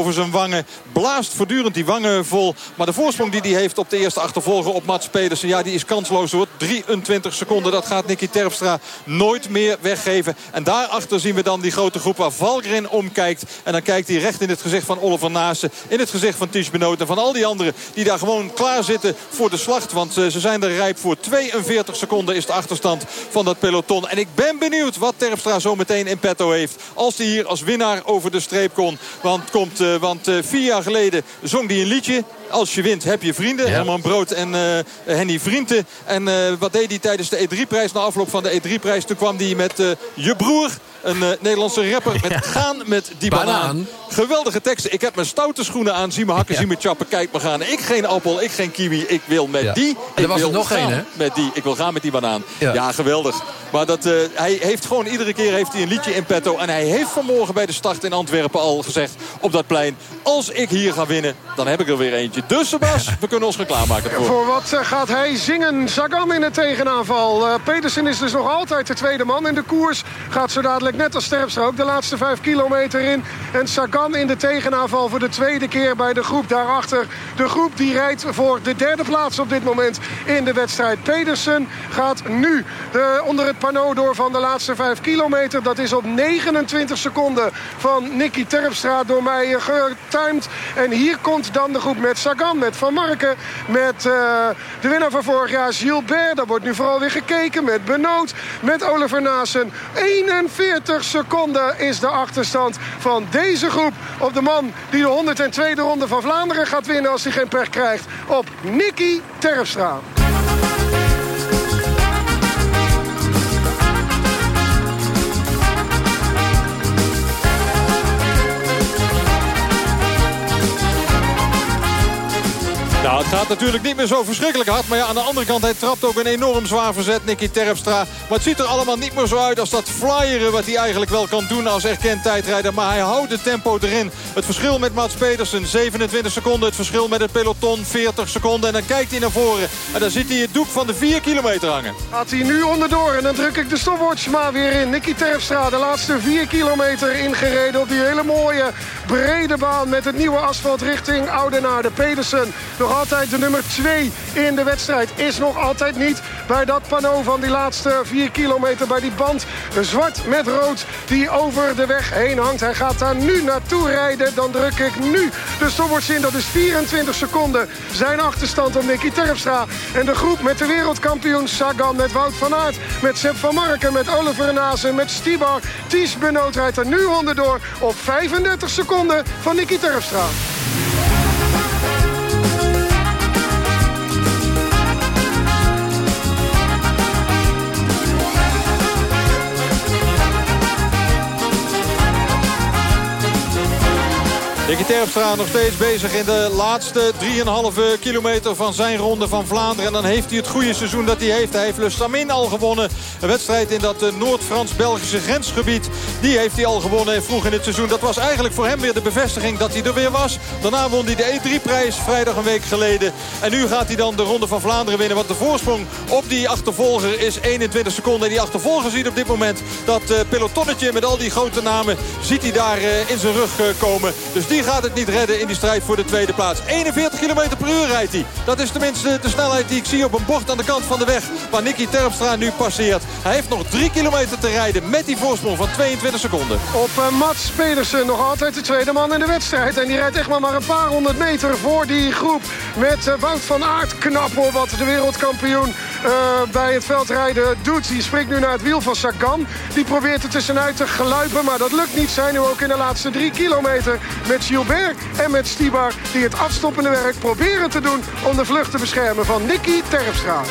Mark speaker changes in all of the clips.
Speaker 1: over zijn wangen. Blaast voortdurend die wangen vol. Maar de voorsprong die hij heeft op de eerste achtervolger op Mats Pedersen... ja, die is kansloos hoor. 23 seconden, dat gaat Nicky Terpstra nooit meer weggeven. En daarachter zien we dan die grote groep waar Valgren omkijkt. En dan kijkt hij recht in het gezicht van Oliver Naassen. In het gezicht van Ties Benoot. En van al die anderen die daar gewoon klaar zitten voor de slacht. Want eh, ze zijn er rijp voor. 42 seconden is de achterstand van dat peloton. En ik ben benieuwd wat Terpstra zo meteen in petto heeft. Als hij hier als winnaar over de streep kon. Want komt want uh, vier jaar geleden zong hij een liedje. Als je wint heb je vrienden. Ja. Herman Brood en uh, Henny Vrienden. En uh, wat deed hij tijdens de E3-prijs? Na afloop van de E3-prijs. Toen kwam hij met je broer. Een Nederlandse rapper. Met gaan met die banaan. banaan. Geweldige teksten. Ik heb mijn stoute schoenen aan. Zie me hakken, ja. zie me chappen. Kijk me gaan. Ik geen appel, ik geen kiwi. Ik wil met die.
Speaker 2: En er was
Speaker 1: er
Speaker 2: nog één, hè?
Speaker 1: Met die. Ik wil gaan met die banaan. Ja, geweldig. Maar dat, uh, hij heeft gewoon iedere keer heeft hij een liedje in petto. En hij heeft vanmorgen bij de start in Antwerpen al gezegd op dat plein. Als ik hier ga winnen, dan heb ik er weer eentje. Dus Sebas, we kunnen ons gaan klaarmaken.
Speaker 3: Voor. voor wat gaat hij zingen? Sagan in de tegenaanval. Uh, Pedersen is dus nog altijd de tweede man in de koers. Gaat zo dadelijk net als Sterpstra ook de laatste vijf kilometer in. En Sagan in de tegenaanval voor de tweede keer bij de groep daarachter. De groep die rijdt voor de derde plaats op dit moment in de wedstrijd. Pedersen gaat nu de, onder het pano door van de laatste 5 kilometer. Dat is op 29 seconden van Nicky Terpstra door mij getimed. En hier komt dan de groep met Met Van Marken, met uh, de winnaar van vorig jaar Gilbert. Daar wordt nu vooral weer gekeken met Benoot, met Oliver Naassen. 41 seconden is de achterstand van deze groep op de man die de 102e ronde van Vlaanderen gaat winnen als hij geen pech krijgt. Op Nicky Terpstra.
Speaker 1: Gaat natuurlijk niet meer zo verschrikkelijk hard. Maar ja, aan de andere kant, hij trapt ook een enorm zwaar verzet, Nicky Terpstra. Maar het ziet er allemaal niet meer zo uit als dat flyeren... wat hij eigenlijk wel kan doen als erkend tijdrijder. Maar hij houdt het tempo erin. Het verschil met Mats Pedersen, 27 seconden. Het verschil met het peloton, 40 seconden. En dan kijkt hij naar voren. En dan ziet hij het doek van de 4 kilometer hangen.
Speaker 3: Gaat hij nu onderdoor. En dan druk ik de stopwatch maar weer in. Nicky Terpstra, de laatste 4 kilometer ingereden... op die hele mooie brede baan met het nieuwe asfalt richting Oudenaarde. Pedersen nog altijd de nummer 2 in de wedstrijd. Is nog altijd niet bij dat pano van die laatste 4 kilometer. Bij die band zwart met rood die over de weg heen hangt. Hij gaat daar nu naartoe rijden. Dan druk ik nu de stopwatch in. Dat is 24 seconden. Zijn achterstand op Nicky Terpstra. En de groep met de wereldkampioen Sagan. Met Wout van Aert. Met Sepp van Marken. Met Oliver Naasen. Met Stibar. Ties Benoot rijdt er nu onderdoor op 35 seconden van Nicky Terpstra.
Speaker 1: Nicky Terpstra nog steeds bezig in de laatste 3,5 kilometer van zijn ronde van Vlaanderen. En dan heeft hij het goede seizoen dat hij heeft. Hij heeft Le Samin al gewonnen. Een wedstrijd in dat Noord-Frans-Belgische grensgebied. Die heeft hij al gewonnen vroeg in het seizoen. Dat was eigenlijk voor hem weer de bevestiging dat hij er weer was. Daarna won hij de E3-prijs vrijdag een week geleden. En nu gaat hij dan de ronde van Vlaanderen winnen. Want de voorsprong op die achtervolger is 21 seconden. En die achtervolger ziet op dit moment dat pelotonnetje met al die grote namen... ziet hij daar in zijn rug komen. Dus die gaat het niet redden in die strijd voor de tweede plaats. 41 km per uur rijdt hij. Dat is tenminste de snelheid die ik zie op een bord aan de kant van de weg. Waar Nicky Terpstra nu passeert. Hij heeft nog 3 kilometer te rijden met die voorsprong van 22 seconden.
Speaker 3: Op uh, Mats Pedersen nog altijd de tweede man in de wedstrijd. En die rijdt echt maar, maar een paar honderd meter voor die groep. Met uh, Wout van Aert knap hoor wat de wereldkampioen uh, bij het veldrijden doet. Die springt nu naar het wiel van Sagan. Die probeert er tussenuit te geluipen. Maar dat lukt niet. Zijn nu ook in de laatste drie kilometer met Gilbert en met Stibar... die het afstoppende werk proberen te doen om de vlucht te beschermen van Nicky Terpstra.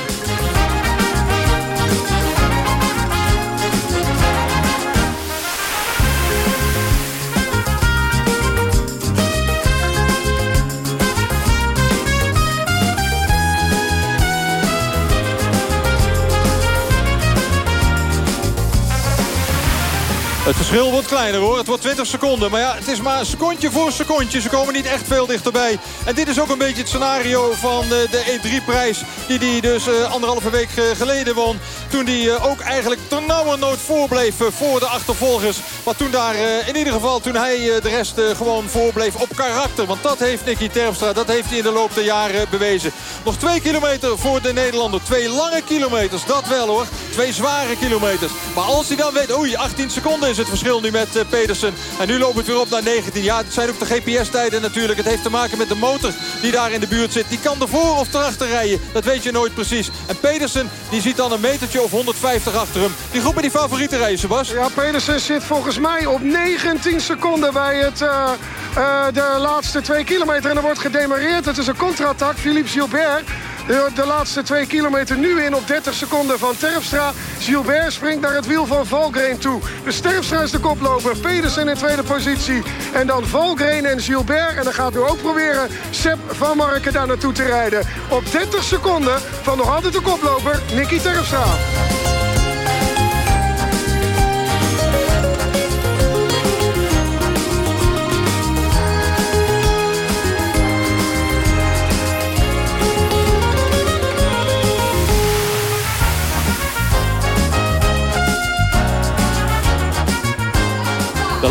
Speaker 1: Het verschil wordt kleiner hoor. Het wordt 20 seconden. Maar ja, het is maar secondje voor secondje. Ze komen niet echt veel dichterbij. En dit is ook een beetje het scenario van eh, de E3-prijs. Die hij dus uh, anderhalve week eh, geleden won. Toen hij ook eigenlijk ternauwernood voorbleef voor de achtervolgers. Maar toen daar in ieder geval, toen hij de rest gewoon voorbleef op karakter. Want dat heeft Nicky Terpstra, dat heeft hij in de loop der jaren bewezen. Nog twee kilometer voor de Nederlander. Twee lange kilometers, dat wel hoor. Twee zware kilometers. Maar als hij dan weet, oei, 18 seconden is het verschil nu met uh, Pedersen. En nu loopt het weer op naar 19. Ja, het zijn ook de GPS-tijden natuurlijk. Het heeft te maken met de motor die daar in de buurt zit. Die kan ervoor of erachter rijden. Dat weet je nooit precies. En Pedersen die ziet dan een metertje of 150 achter hem. Die groep met die favoriete rijden, Sebas.
Speaker 3: Ja, Pedersen zit volgens mij op 19 seconden bij het, uh, uh, de laatste twee kilometer. En er wordt gedemareerd. Het is een contra-attack. Philippe Gilbert de laatste twee kilometer nu in op 30 seconden van Terpstra. Gilbert springt naar het wiel van Valgren toe. De Terpstra is de koploper. Pedersen in tweede positie. En dan Valgren en Gilbert. En dan gaat nu ook proberen Sepp van Marken daar naartoe te rijden. Op 30 seconden van nog altijd de koploper Nicky Terpstra.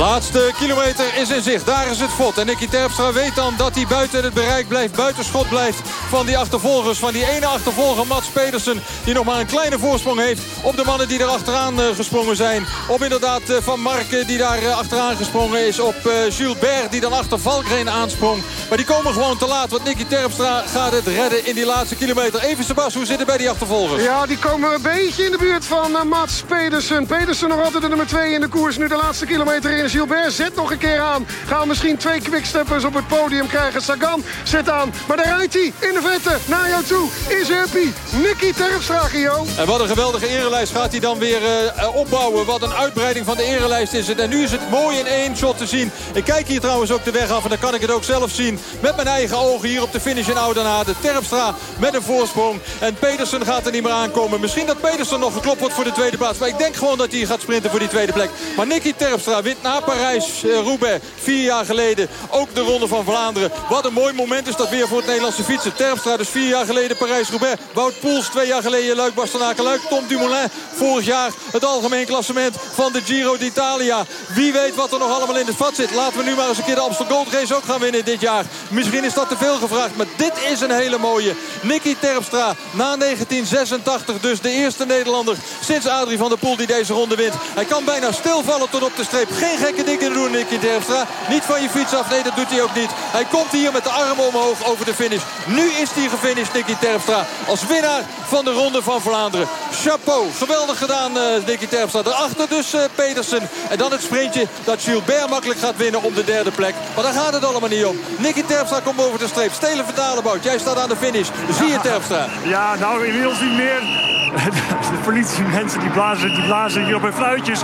Speaker 1: Laatste kilometer is in zicht. Daar is het vod. En Nicky Terpstra weet dan dat hij buiten het bereik blijft. Buiten schot blijft van die achtervolgers. Van die ene achtervolger Mats Pedersen. Die nog maar een kleine voorsprong heeft op de mannen die er achteraan eh, gesprongen zijn. Op inderdaad eh, Van Marken die daar eh, achteraan gesprongen is. Op Gilbert die dan achter Valkrein aansprong. Maar die komen gewoon te laat. Want Nicky Terpstra gaat het redden in die laatste kilometer. Even Sebas, hoe zit het bij die achtervolgers?
Speaker 3: Ja, die komen een beetje in de buurt van Mats Pedersen. Pedersen nog altijd de nummer 2 in de koers. Nu de laatste kilometer in. Gilbert zet nog een keer aan. Gaan misschien twee quicksteppers op het podium krijgen. Sagan zet aan. Maar daar rijdt hij in de vette naar jou toe. Is happy. Nicky Terpstra, Gio.
Speaker 1: En wat een geweldige erelijst gaat hij dan weer uh, opbouwen. Wat een uitbreiding van de erelijst is het. En nu is het mooi in één shot te zien. Ik kijk hier trouwens ook de weg af. En dan kan ik het ook zelf zien. Met mijn eigen ogen hier op de finish in Oudenaarde. Terpstra met een voorsprong. En Pedersen gaat er niet meer aankomen. Misschien dat Pedersen nog geklopt wordt voor de tweede plaats. Maar ik denk gewoon dat hij gaat sprinten voor die tweede plek. Maar Nicky Terpstra wint na Parijs-Roubaix. Vier jaar geleden ook de Ronde van Vlaanderen. Wat een mooi moment is dat weer voor het Nederlandse fietsen. Terpstra dus vier jaar geleden Parijs-Roubaix. Wout Poels twee jaar geleden Luik Bastenaken Luik. Tom Dumoulin vorig jaar het algemeen klassement van de Giro d'Italia. Wie weet wat er nog allemaal in het vat zit. Laten we nu maar eens een keer de Amsterdam Gold Race ook gaan winnen dit jaar. Misschien is dat te veel gevraagd. Maar dit is een hele mooie. Nicky Terpstra na 1986 dus de eerste Nederlander sinds Adrie van der Poel die deze ronde wint. Hij kan bijna stilvallen tot op de streep. Geen gekke dingen doen, Nicky Terpstra. Niet van je fiets af, nee dat doet hij ook niet. Hij komt hier met de armen omhoog over de finish. Nu is hij gefinished, Nicky Terpstra. Als winnaar van de Ronde van Vlaanderen. Chapeau, geweldig gedaan uh, Nicky Terpstra. Daarachter dus uh, Pedersen. En dan het sprintje dat Gilbert makkelijk gaat winnen om de derde plek. Maar daar gaat het allemaal niet om. Nicky Terpstra komt boven de streep. Stelen Vertalenbout, jij staat aan de finish. Zie je Terpstra?
Speaker 4: Ja, nou inmiddels niet meer. De politiemensen die blazen, die blazen hier op hun fluitjes.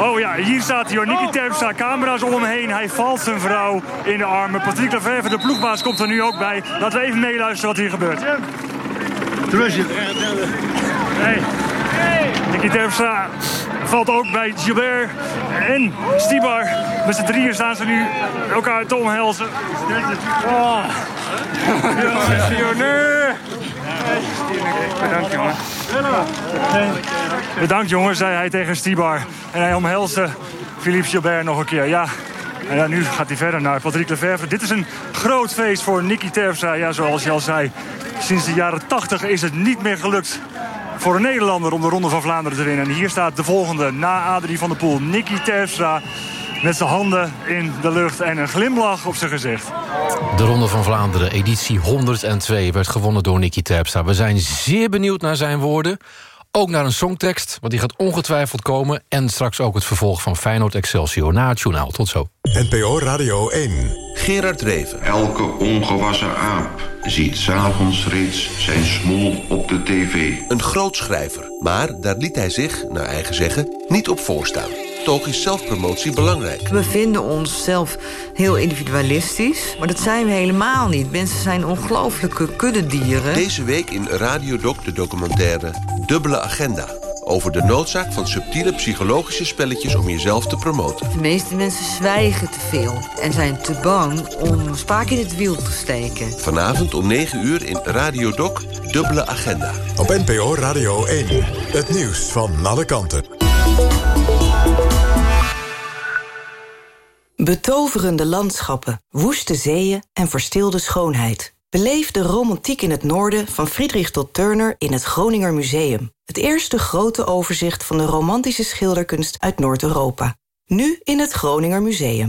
Speaker 4: Oh ja, hier staat hij hoor. Nicky Terpstra, camera's om hem heen. Hij valt zijn vrouw in de armen. Patrick Lefevre, de ploegbaas, komt er nu ook bij. Laten we even meeluisteren wat hier gebeurt. Je. Hey. Nicky Terpstra valt ook bij Gilbert en Stibar. Met z'n drieën staan ze nu elkaar te omhelzen. Oh. Bedankt, jongen. Bedankt, jongen, zei hij tegen Stibar. En hij omhelsde Philippe Gilbert nog een keer. Ja, en ja, nu gaat hij verder naar Patrick Lefevre. Dit is een groot feest voor Nicky Terpstra. Ja, zoals je al zei, sinds de jaren 80 is het niet meer gelukt voor een Nederlander om de Ronde van Vlaanderen te winnen. En hier staat de volgende, na Adrie van der Poel, Nicky Terpstra... met zijn handen in de lucht en een glimlach op zijn gezicht.
Speaker 5: De Ronde van Vlaanderen, editie 102, werd gewonnen door Nicky Terpstra. We zijn zeer benieuwd naar zijn woorden. Ook naar een songtekst, want die gaat ongetwijfeld komen. En straks ook het vervolg van Feyenoord Excelsior na het journaal. Tot zo.
Speaker 6: NPO Radio 1.
Speaker 7: Gerard Reven.
Speaker 8: Elke ongewassen aap ziet s'avonds reeds zijn smoel op de tv.
Speaker 7: Een groot schrijver, maar daar liet hij zich, naar eigen zeggen, niet op voorstaan. Toch is zelfpromotie belangrijk.
Speaker 9: We vinden onszelf heel individualistisch, maar dat zijn we helemaal niet. Mensen zijn ongelooflijke kuddedieren.
Speaker 7: Deze week in Radiodoc de documentaire Dubbele Agenda over de noodzaak van subtiele psychologische spelletjes om jezelf te promoten.
Speaker 9: De meeste mensen zwijgen te veel en zijn te bang om spaak in het wiel te steken.
Speaker 7: Vanavond om 9 uur in Radio Doc Dubbele Agenda.
Speaker 6: Op NPO Radio 1. Het nieuws van alle kanten.
Speaker 10: Betoverende landschappen, woeste zeeën en verstilde schoonheid. Beleef de romantiek in het noorden van Friedrich tot Turner in het Groninger Museum. Het eerste grote overzicht van de romantische schilderkunst uit Noord-Europa. Nu in het Groninger Museum.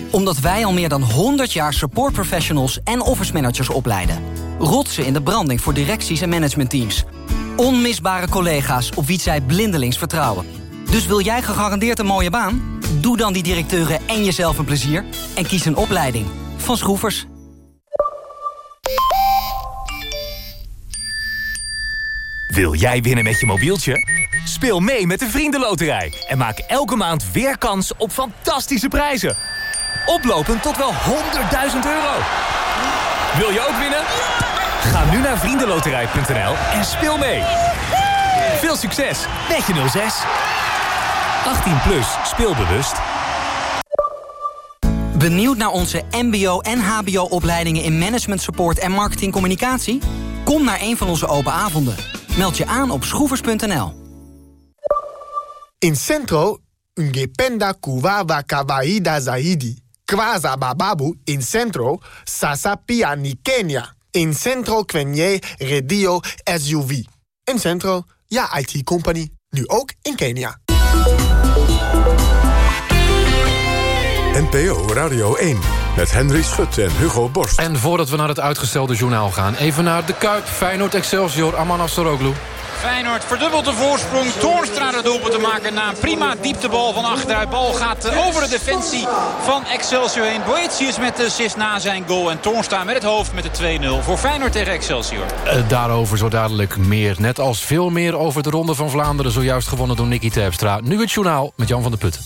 Speaker 11: Omdat wij al meer dan 100 jaar support professionals en office managers opleiden. Rotsen in de branding voor directies en managementteams. Onmisbare collega's op wie zij blindelings vertrouwen. Dus wil jij gegarandeerd een mooie baan? Doe dan die directeuren en jezelf een plezier. En kies een opleiding. Van Schroefers.
Speaker 12: Wil jij winnen met je mobieltje? Speel mee met de Vriendenloterij en maak elke maand weer kans op fantastische prijzen. Oplopend tot wel 100.000 euro. Wil je ook winnen? Ga nu naar vriendenloterij.nl en speel mee. Veel succes met je 06. 18 plus, speelbewust.
Speaker 11: Benieuwd naar onze mbo- en hbo-opleidingen in management support en marketingcommunicatie? Kom naar een van onze open avonden. Meld je aan op schroevers.nl.
Speaker 13: In Centro, ungependa kuwawa kawaida zaidi. Kwaza bababu in Centro, sasa pia ni Kenya. In Centro kwenye radio SUV. In Centro, ja IT-company. Nu ook in Kenia.
Speaker 6: NPO Radio 1. Met Henry Schut en Hugo Borst.
Speaker 5: En voordat we naar het uitgestelde journaal gaan... even naar de Kuip, Feyenoord Excelsior, Aman Afsaroglu.
Speaker 14: Feyenoord verdubbelt de voorsprong. Toornstra de doelpunt te maken na een prima dieptebal van achteruit. Bal gaat over de defensie van Excelsior heen. Boetius met de assist na zijn goal. En Toornstra met het hoofd met de 2-0 voor Feyenoord tegen Excelsior.
Speaker 5: Uh, daarover zo dadelijk meer. Net als veel meer over de Ronde van Vlaanderen... zojuist gewonnen door Nicky Terpstra. Nu het journaal met Jan van der Putten.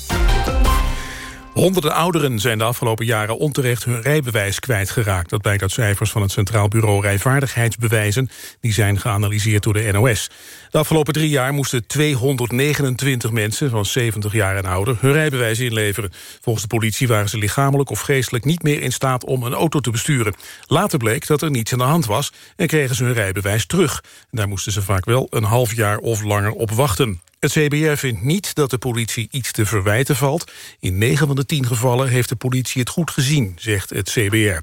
Speaker 15: Honderden ouderen zijn de afgelopen jaren onterecht hun rijbewijs kwijtgeraakt. Dat blijkt uit cijfers van het Centraal Bureau Rijvaardigheidsbewijzen. Die zijn geanalyseerd door de NOS. De afgelopen drie jaar moesten 229 mensen van 70 jaar en ouder hun rijbewijs inleveren. Volgens de politie waren ze lichamelijk of geestelijk niet meer in staat om een auto te besturen. Later bleek dat er niets aan de hand was en kregen ze hun rijbewijs terug. Daar moesten ze vaak wel een half jaar of langer op wachten. Het CBR vindt niet dat de politie iets te verwijten valt. In 9 van de 10 gevallen heeft de politie het goed gezien, zegt het CBR.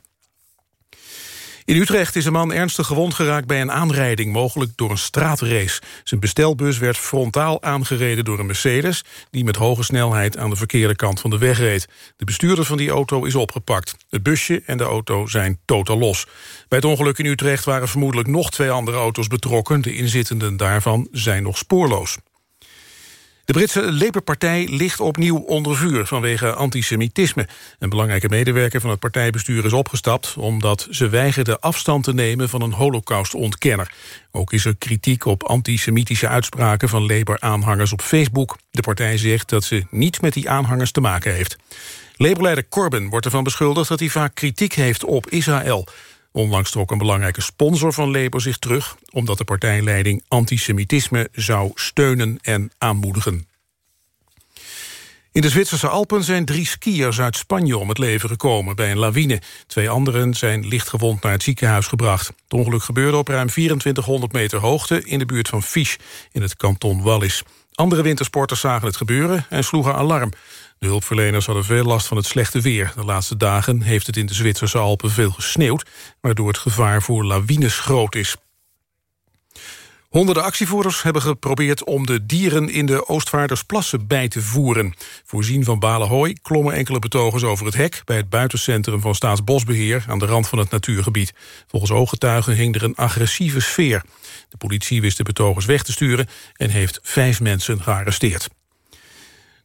Speaker 15: In Utrecht is een man ernstig gewond geraakt bij een aanrijding... mogelijk door een straatrace. Zijn bestelbus werd frontaal aangereden door een Mercedes... die met hoge snelheid aan de verkeerde kant van de weg reed. De bestuurder van die auto is opgepakt. Het busje en de auto zijn totaal los. Bij het ongeluk in Utrecht waren vermoedelijk nog twee andere auto's betrokken. De inzittenden daarvan zijn nog spoorloos. De Britse Labour-partij ligt opnieuw onder vuur vanwege antisemitisme. Een belangrijke medewerker van het partijbestuur is opgestapt... omdat ze weigerde afstand te nemen van een holocaustontkenner. Ook is er kritiek op antisemitische uitspraken van Labour-aanhangers op Facebook. De partij zegt dat ze niets met die aanhangers te maken heeft. Labour-leider Corbyn wordt ervan beschuldigd dat hij vaak kritiek heeft op Israël... Onlangs trok een belangrijke sponsor van Labour zich terug... omdat de partijleiding antisemitisme zou steunen en aanmoedigen. In de Zwitserse Alpen zijn drie skiers uit Spanje om het leven gekomen bij een lawine. Twee anderen zijn lichtgewond naar het ziekenhuis gebracht. Het ongeluk gebeurde op ruim 2400 meter hoogte in de buurt van Fiche in het kanton Wallis. Andere wintersporters zagen het gebeuren en sloegen alarm. De hulpverleners hadden veel last van het slechte weer. De laatste dagen heeft het in de Zwitserse Alpen veel gesneeuwd... waardoor het gevaar voor lawines groot is. Honderden actievoerders hebben geprobeerd om de dieren in de Oostvaardersplassen bij te voeren. Voorzien van balen hooi klommen enkele betogers over het hek... bij het buitencentrum van Staatsbosbeheer aan de rand van het natuurgebied. Volgens ooggetuigen hing er een agressieve sfeer. De politie wist de betogers weg te sturen en heeft vijf mensen gearresteerd.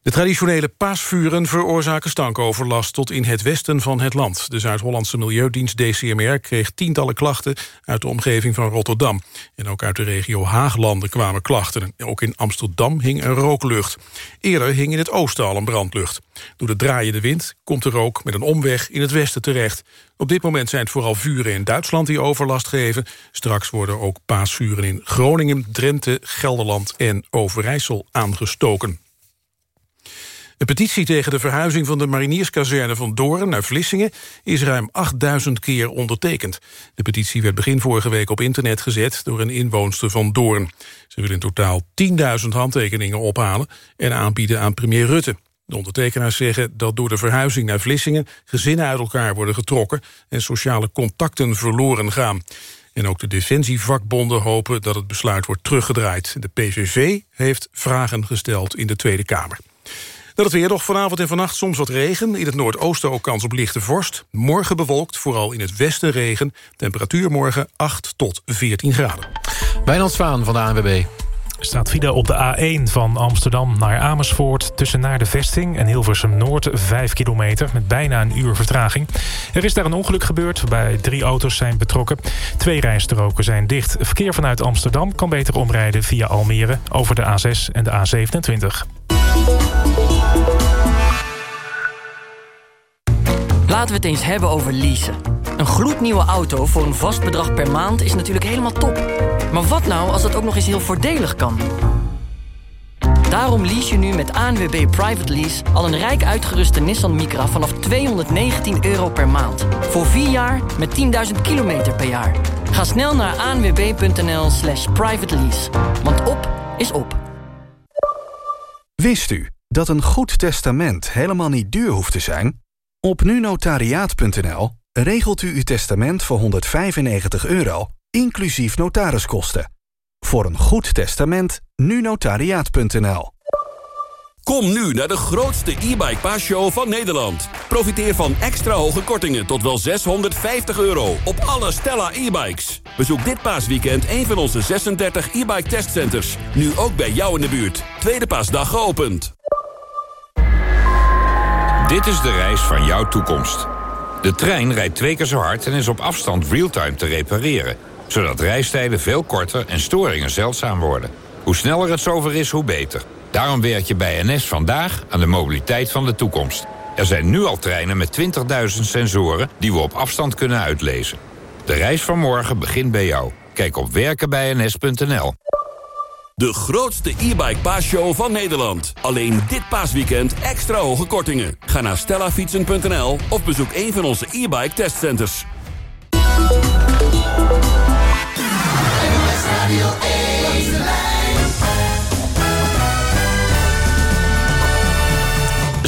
Speaker 15: De traditionele paasvuren veroorzaken stankoverlast tot in het westen van het land. De Zuid-Hollandse Milieudienst DCMR kreeg tientallen klachten uit de omgeving van Rotterdam. En ook uit de regio Haaglanden kwamen klachten. Ook in Amsterdam hing een rooklucht. Eerder hing in het oosten al een brandlucht. Door de draaiende wind komt de rook met een omweg in het westen terecht. Op dit moment zijn het vooral vuren in Duitsland die overlast geven. Straks worden ook paasvuren in Groningen, Drenthe, Gelderland en Overijssel aangestoken. De petitie tegen de verhuizing van de marinierskazerne van Doorn naar Vlissingen is ruim 8000 keer ondertekend. De petitie werd begin vorige week op internet gezet door een inwoonster van Doorn. Ze wil in totaal 10.000 handtekeningen ophalen en aanbieden aan premier Rutte. De ondertekenaars zeggen dat door de verhuizing naar Vlissingen... gezinnen uit elkaar worden getrokken en sociale contacten verloren gaan. En ook de defensievakbonden hopen dat het besluit wordt teruggedraaid. De PVV heeft vragen gesteld in de Tweede Kamer. Dat het weer nog vanavond en vannacht soms wat regen. In het noordoosten ook kans op lichte vorst. Morgen bewolkt, vooral in het westen regen. Temperatuur morgen 8 tot 14 graden.
Speaker 5: Wijnand Zwaan van de ANWB.
Speaker 16: Staat file op de A1 van Amsterdam naar Amersfoort... tussen naar de Vesting en Hilversum Noord 5 kilometer... met bijna een uur vertraging. Er is daar een ongeluk gebeurd waarbij drie auto's zijn betrokken. Twee rijstroken zijn dicht. Verkeer vanuit Amsterdam kan beter omrijden via Almere... over de A6 en de A27.
Speaker 17: Laten we het eens hebben over leasen. Een gloednieuwe auto voor een vast bedrag per maand is natuurlijk helemaal top. Maar wat nou als dat ook nog eens heel voordelig kan? Daarom lease je nu met ANWB Private Lease al een rijk uitgeruste Nissan Micra vanaf 219 euro per maand. Voor 4 jaar met 10.000 kilometer per jaar. Ga snel naar anwb.nl slash private lease. Want op is op.
Speaker 18: Wist u dat een goed testament helemaal niet duur hoeft te zijn? Op nunotariaat.nl regelt u uw testament voor 195 euro, inclusief notariskosten. Voor een goed testament, nunotariaat.nl.
Speaker 19: Kom nu naar de grootste e-bike paasshow van Nederland. Profiteer van extra hoge kortingen tot wel 650 euro op alle Stella e-bikes. Bezoek dit paasweekend een van onze 36 e-bike testcenters. Nu ook bij jou in de buurt. Tweede paasdag geopend.
Speaker 20: Dit is de reis van jouw toekomst. De trein rijdt twee keer zo hard en is op afstand realtime te repareren. Zodat reistijden veel korter en storingen zeldzaam worden. Hoe sneller het zover is, hoe beter. Daarom werk je bij NS vandaag aan de mobiliteit van de toekomst. Er zijn nu al treinen met 20.000 sensoren die we op afstand kunnen uitlezen. De reis van morgen begint bij jou. Kijk op werkenbijns.nl.
Speaker 19: De grootste e-bike paasshow van Nederland. Alleen dit paasweekend extra hoge kortingen. Ga naar stellafietsen.nl of bezoek een van onze e-bike testcenters.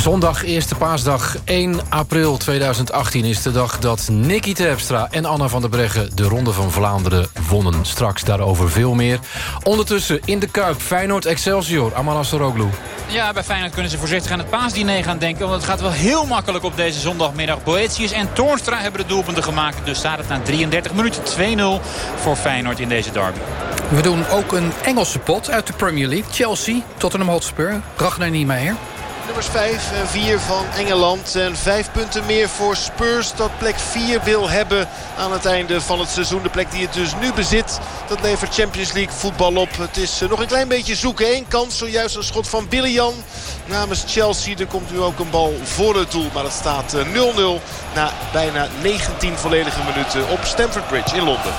Speaker 5: Zondag, eerste paasdag, 1 april 2018 is de dag dat Nicky Terpstra en Anna van der Breggen de Ronde van Vlaanderen wonnen. Straks daarover veel meer. Ondertussen in de Kuip, Feyenoord Excelsior, Amala Soroglu.
Speaker 14: Ja, bij Feyenoord kunnen ze voorzichtig aan het paasdiner gaan denken. Want het gaat wel heel makkelijk op deze zondagmiddag. Boetius en Toornstra hebben de doelpunten gemaakt. Dus staat het na 33 minuten 2-0 voor Feyenoord in deze derby.
Speaker 21: We doen ook een Engelse pot uit de Premier League. Chelsea, Tottenham Hotspur, Ragnar Niemeyer
Speaker 22: nummers 5 en 4 van Engeland. En 5 punten meer voor Spurs dat plek 4 wil hebben aan het einde van het seizoen. De plek die het dus nu bezit, dat levert Champions League voetbal op. Het is nog een klein beetje zoeken. Eén kans, zojuist een schot van Billy Jan namens Chelsea. Er komt nu ook een bal voor het doel, maar het staat 0-0 na bijna 19 volledige minuten op Stamford Bridge in Londen.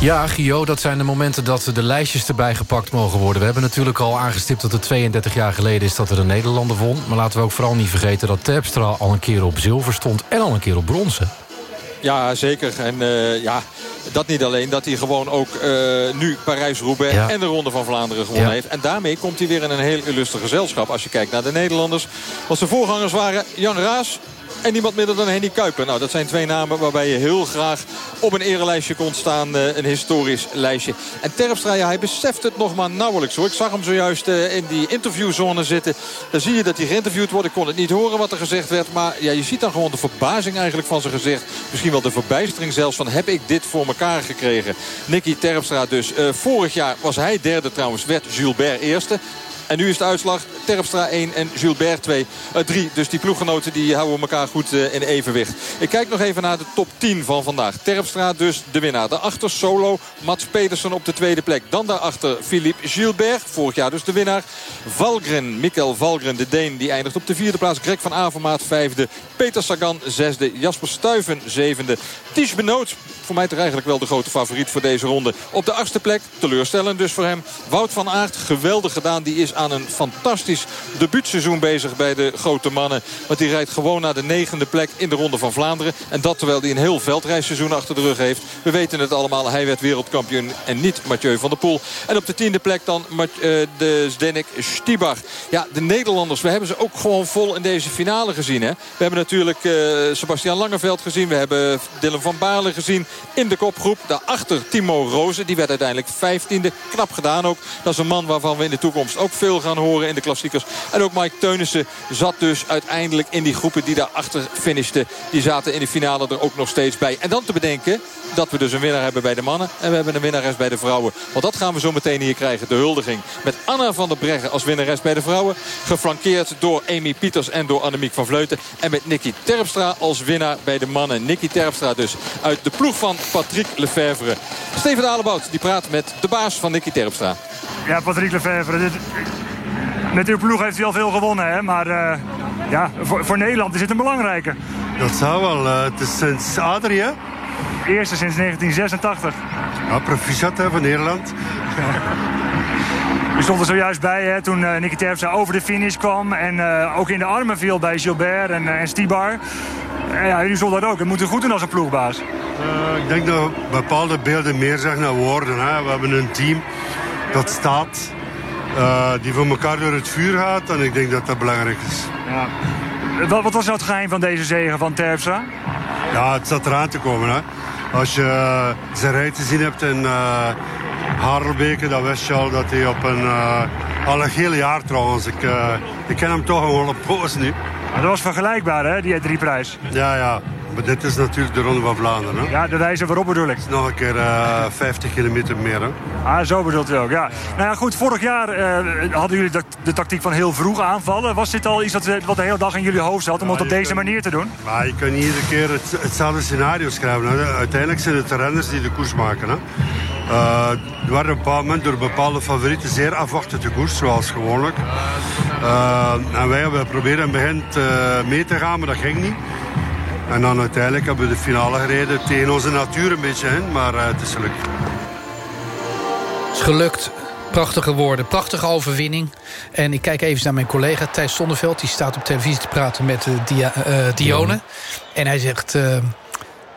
Speaker 5: Ja, Gio, dat zijn de momenten dat de lijstjes erbij gepakt mogen worden. We hebben natuurlijk al aangestipt dat het 32 jaar geleden is dat er een Nederlander won. Maar laten we ook vooral niet vergeten dat Terpstra al een keer op zilver stond en al een keer op bronzen.
Speaker 1: Ja, zeker. En uh, ja, dat niet alleen. Dat hij gewoon ook uh, nu Parijs-Roubaix ja. en de Ronde van Vlaanderen gewonnen ja. heeft. En daarmee komt hij weer in een heel illustre gezelschap. Als je kijkt naar de Nederlanders. Want zijn voorgangers waren Jan Raas, En niemand minder dan Henny Kuiper. Nou, dat zijn twee namen waarbij je heel graag op een erelijstje kon staan. Een historisch lijstje. En Terpstra, ja, hij beseft het nog maar nauwelijks hoor. Ik zag hem zojuist in die interviewzone zitten. Dan zie je dat hij geïnterviewd wordt. Ik kon het niet horen wat er gezegd werd. Maar ja, je ziet dan gewoon de verbazing eigenlijk van zijn gezicht. Misschien wel de verbijstering zelfs van heb ik dit voor elkaar gekregen. Nicky Terpstra dus. Uh, vorig jaar was hij derde trouwens. Werd Gilbert eerste. En nu is de uitslag Terpstra 1 en Gilbert 2. Uh, 3. Dus die ploeggenoten die houden elkaar goed uh, in evenwicht. Ik kijk nog even naar de top 10 van vandaag. Terpstra dus de winnaar. Daarachter solo Mats Pedersen op de tweede plek. Dan daarachter Philippe Gilbert. Vorig jaar dus de winnaar. Valgren, Mikkel Valgren, de Deen. Die eindigt op de vierde plaats. Greg van Avermaat vijfde. Peter Sagan zesde. Jasper Stuyven zevende. Ties Benoot voor mij toch eigenlijk wel de grote favoriet voor deze ronde. Op de achtste plek, teleurstellend dus voor hem. Wout van Aert, geweldig gedaan. Die is aan een fantastisch debuutseizoen bezig bij de grote mannen. Want die rijdt gewoon naar de negende plek in de Ronde van Vlaanderen. En dat terwijl hij een heel veldrijseizoen achter de rug heeft. We weten het allemaal, hij werd wereldkampioen en niet Mathieu van der Poel. En op de tiende plek dan uh, de Zdenek Stibar. Ja, de Nederlanders, we hebben ze ook gewoon vol in deze finale gezien. Hè? We hebben natuurlijk uh, Sebastian Langeveld gezien. We hebben Dylan van Baarle gezien in de kopgroep. Daarachter Timo Rozen. Die werd uiteindelijk 15e. Knap gedaan ook. Dat is een man waarvan we in de toekomst ook veel gaan horen in de klassiekers. En ook Mike Teunissen zat dus uiteindelijk in die groepen die daarachter finishten. Die zaten in de finale er ook nog steeds bij. En dan te bedenken dat we dus een winnaar hebben bij de mannen. En we hebben een winnares bij de vrouwen. Want dat gaan we zo meteen hier krijgen. De huldiging met Anna van der Breggen als winnares bij de vrouwen. Geflankeerd door Amy Pieters en door Annemiek van Vleuten. En met Nicky Terpstra als winnaar bij de mannen. Nicky Terpstra dus uit de ploeg van Patrick Lefevre. Steven Dalebout die praat met de baas van Nicky Terpstra.
Speaker 4: Ja, Patrick Lefevre. Met uw ploeg heeft hij al veel gewonnen, hè? maar uh, ja, voor, voor, Nederland is het een belangrijke.
Speaker 23: Dat zou wel. Uh, het is sinds Adrie, hè?
Speaker 4: Eerste sinds 1986.
Speaker 23: Ja, proficiat hè, van Nederland.
Speaker 4: U stond er zojuist bij hè, toen uh, Nicky Terpstra over de finish kwam. En ook in de armen viel bij Gilbert en, en Stibar. ja, u stond dat ook. Het moet u goed doen als een ploegbaas.
Speaker 23: Ik denk dat bepaalde beelden meer zeggen dan woorden. Hè. We hebben een team dat staat, uh, die voor elkaar door het vuur gaat. En ik denk dat dat belangrijk is.
Speaker 4: Ja. Wat, wat was nou het geheim van deze zegen van Terpstra?
Speaker 23: Ja, het zat eraan te komen. Hè. Als je uh, zijn rij te zien hebt in Harelbeke, dan wist je al dat hij op een... al een heel jaar trouwens. Ik, ik ken hem toch al een poos nu.
Speaker 4: Maar dat was vergelijkbaar, hè, die drie prijs?
Speaker 23: Ja, ja. Maar dit is natuurlijk de Ronde van Vlaanderen. Hè?
Speaker 4: Ja, de reizen waarop bedoel ik.
Speaker 23: Nog een keer uh, 50 kilometer meer. Hè?
Speaker 4: Ah, zo bedoelt u ook, ja. Nou ja, goed, vorig jaar uh, hadden jullie de, de, tactiek van heel vroeg aanvallen. Was dit al iets wat, wat de hele dag in jullie hoofd zat om ja, het op deze manier te doen?
Speaker 23: Maar je kan niet iedere keer het, hetzelfde scenario schrijven. Hè? Uiteindelijk zijn het de renners die de koers maken. Hè? Uh, er waren op een bepaald moment door bepaalde favorieten zeer afwachtend de koers, zoals gewoonlijk. Uh, en wij hebben geprobeerd in het begin mee te gaan, maar dat ging niet. En dan uiteindelijk hebben we de finale gereden tegen onze natuur een beetje in, maar uh, het is gelukt.
Speaker 21: Het is gelukt. Prachtige woorden, prachtige overwinning. En ik kijk even naar mijn collega Thijs Zonneveld. Die staat op televisie te praten met uh, Dia, uh, Dione. En hij zegt...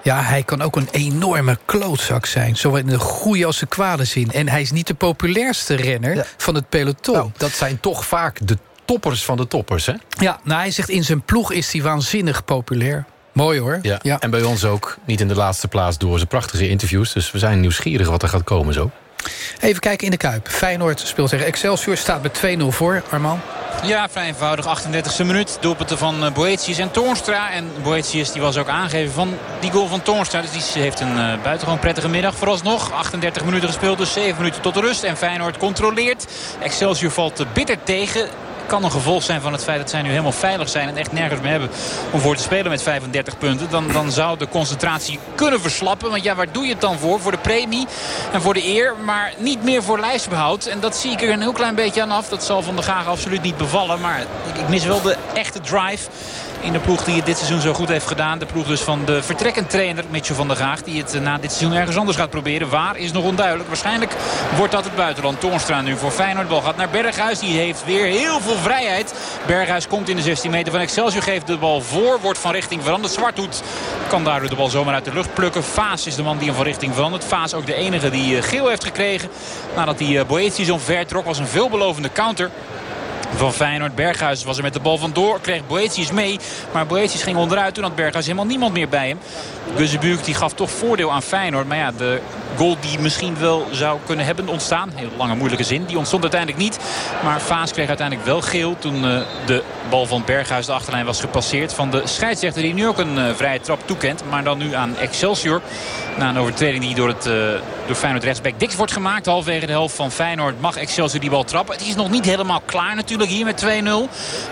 Speaker 21: Ja, hij kan ook een enorme klootzak zijn. Zowel in de goede als de kwade zin. En hij is niet de populairste renner ja. van het peloton.
Speaker 5: Nou, dat zijn toch vaak de toppers van de toppers, hè?
Speaker 21: Ja, nou, hij zegt in zijn ploeg is hij waanzinnig populair. Mooi hoor.
Speaker 5: Ja. ja. En bij ons ook niet in de laatste plaats door zijn prachtige interviews. Dus we zijn nieuwsgierig wat er gaat komen zo.
Speaker 21: Even kijken in de Kuip. Feyenoord speelt tegen Excelsior. Staat met 2-0 voor, Arman.
Speaker 14: Ja, vrij eenvoudig. 38e minuut. Doelpunten van Boetius en Toornstra. En Boetius die was ook aangegeven van die goal van Toornstra. Dus die heeft een uh, buitengewoon prettige middag vooralsnog. 38 minuten gespeeld, dus 7 minuten tot de rust. En Feyenoord controleert. Excelsior valt bitter tegen kan een gevolg zijn van het feit dat zij nu helemaal veilig zijn... en echt nergens meer hebben om voor te spelen met 35 punten. Dan, dan zou de concentratie kunnen verslappen. Want ja, waar doe je het dan voor? Voor de premie en voor de eer. Maar niet meer voor lijstbehoud. En dat zie ik er een heel klein beetje aan af. Dat zal Van der Gaag absoluut niet bevallen. Maar ik mis wel de echte drive in de ploeg die het dit seizoen zo goed heeft gedaan. De ploeg dus van de vertrekkend trainer Mitchell van der Gaag. Die het eh, na dit seizoen ergens anders gaat proberen. Waar is nog onduidelijk. Waarschijnlijk wordt dat het buitenland. Toornstra nu voor Feyenoord. Bal gaat naar Berghuis. Die heeft weer heel veel vrijheid. Berghuis komt in de 16 meter van Excelsior. Geeft de bal voor. Wordt van richting veranderd. Zwarthoed kan daardoor de bal zomaar uit de lucht plukken. Vaas is de man die hem van richting verandert. Vaas ook de enige die eh, geel heeft gekregen. Nadat die eh, Boetius omver trok. Was een veelbelovende counter. Van Feyenoord. Berghuis was er met de bal vandoor. Kreeg Boetius mee. Maar Boetius ging onderuit. Toen had Berghuis helemaal niemand meer bij hem. Guzebuk die gaf toch voordeel aan Feyenoord. Maar ja, de goal die misschien wel zou kunnen hebben ontstaan. Heel lange moeilijke zin. Die ontstond uiteindelijk niet. Maar Vaas kreeg uiteindelijk wel geel. Toen uh, de bal van Berghuis de achterlijn was gepasseerd. Van de scheidsrechter die nu ook een uh, vrije trap toekent. Maar dan nu aan Excelsior. Na een overtreding die door, het, uh, door Feyenoord rechtsback Dix wordt gemaakt. Halverwege de helft van Feyenoord mag Excelsior die bal trappen. Het is nog niet helemaal klaar natuurlijk hier met 2-0.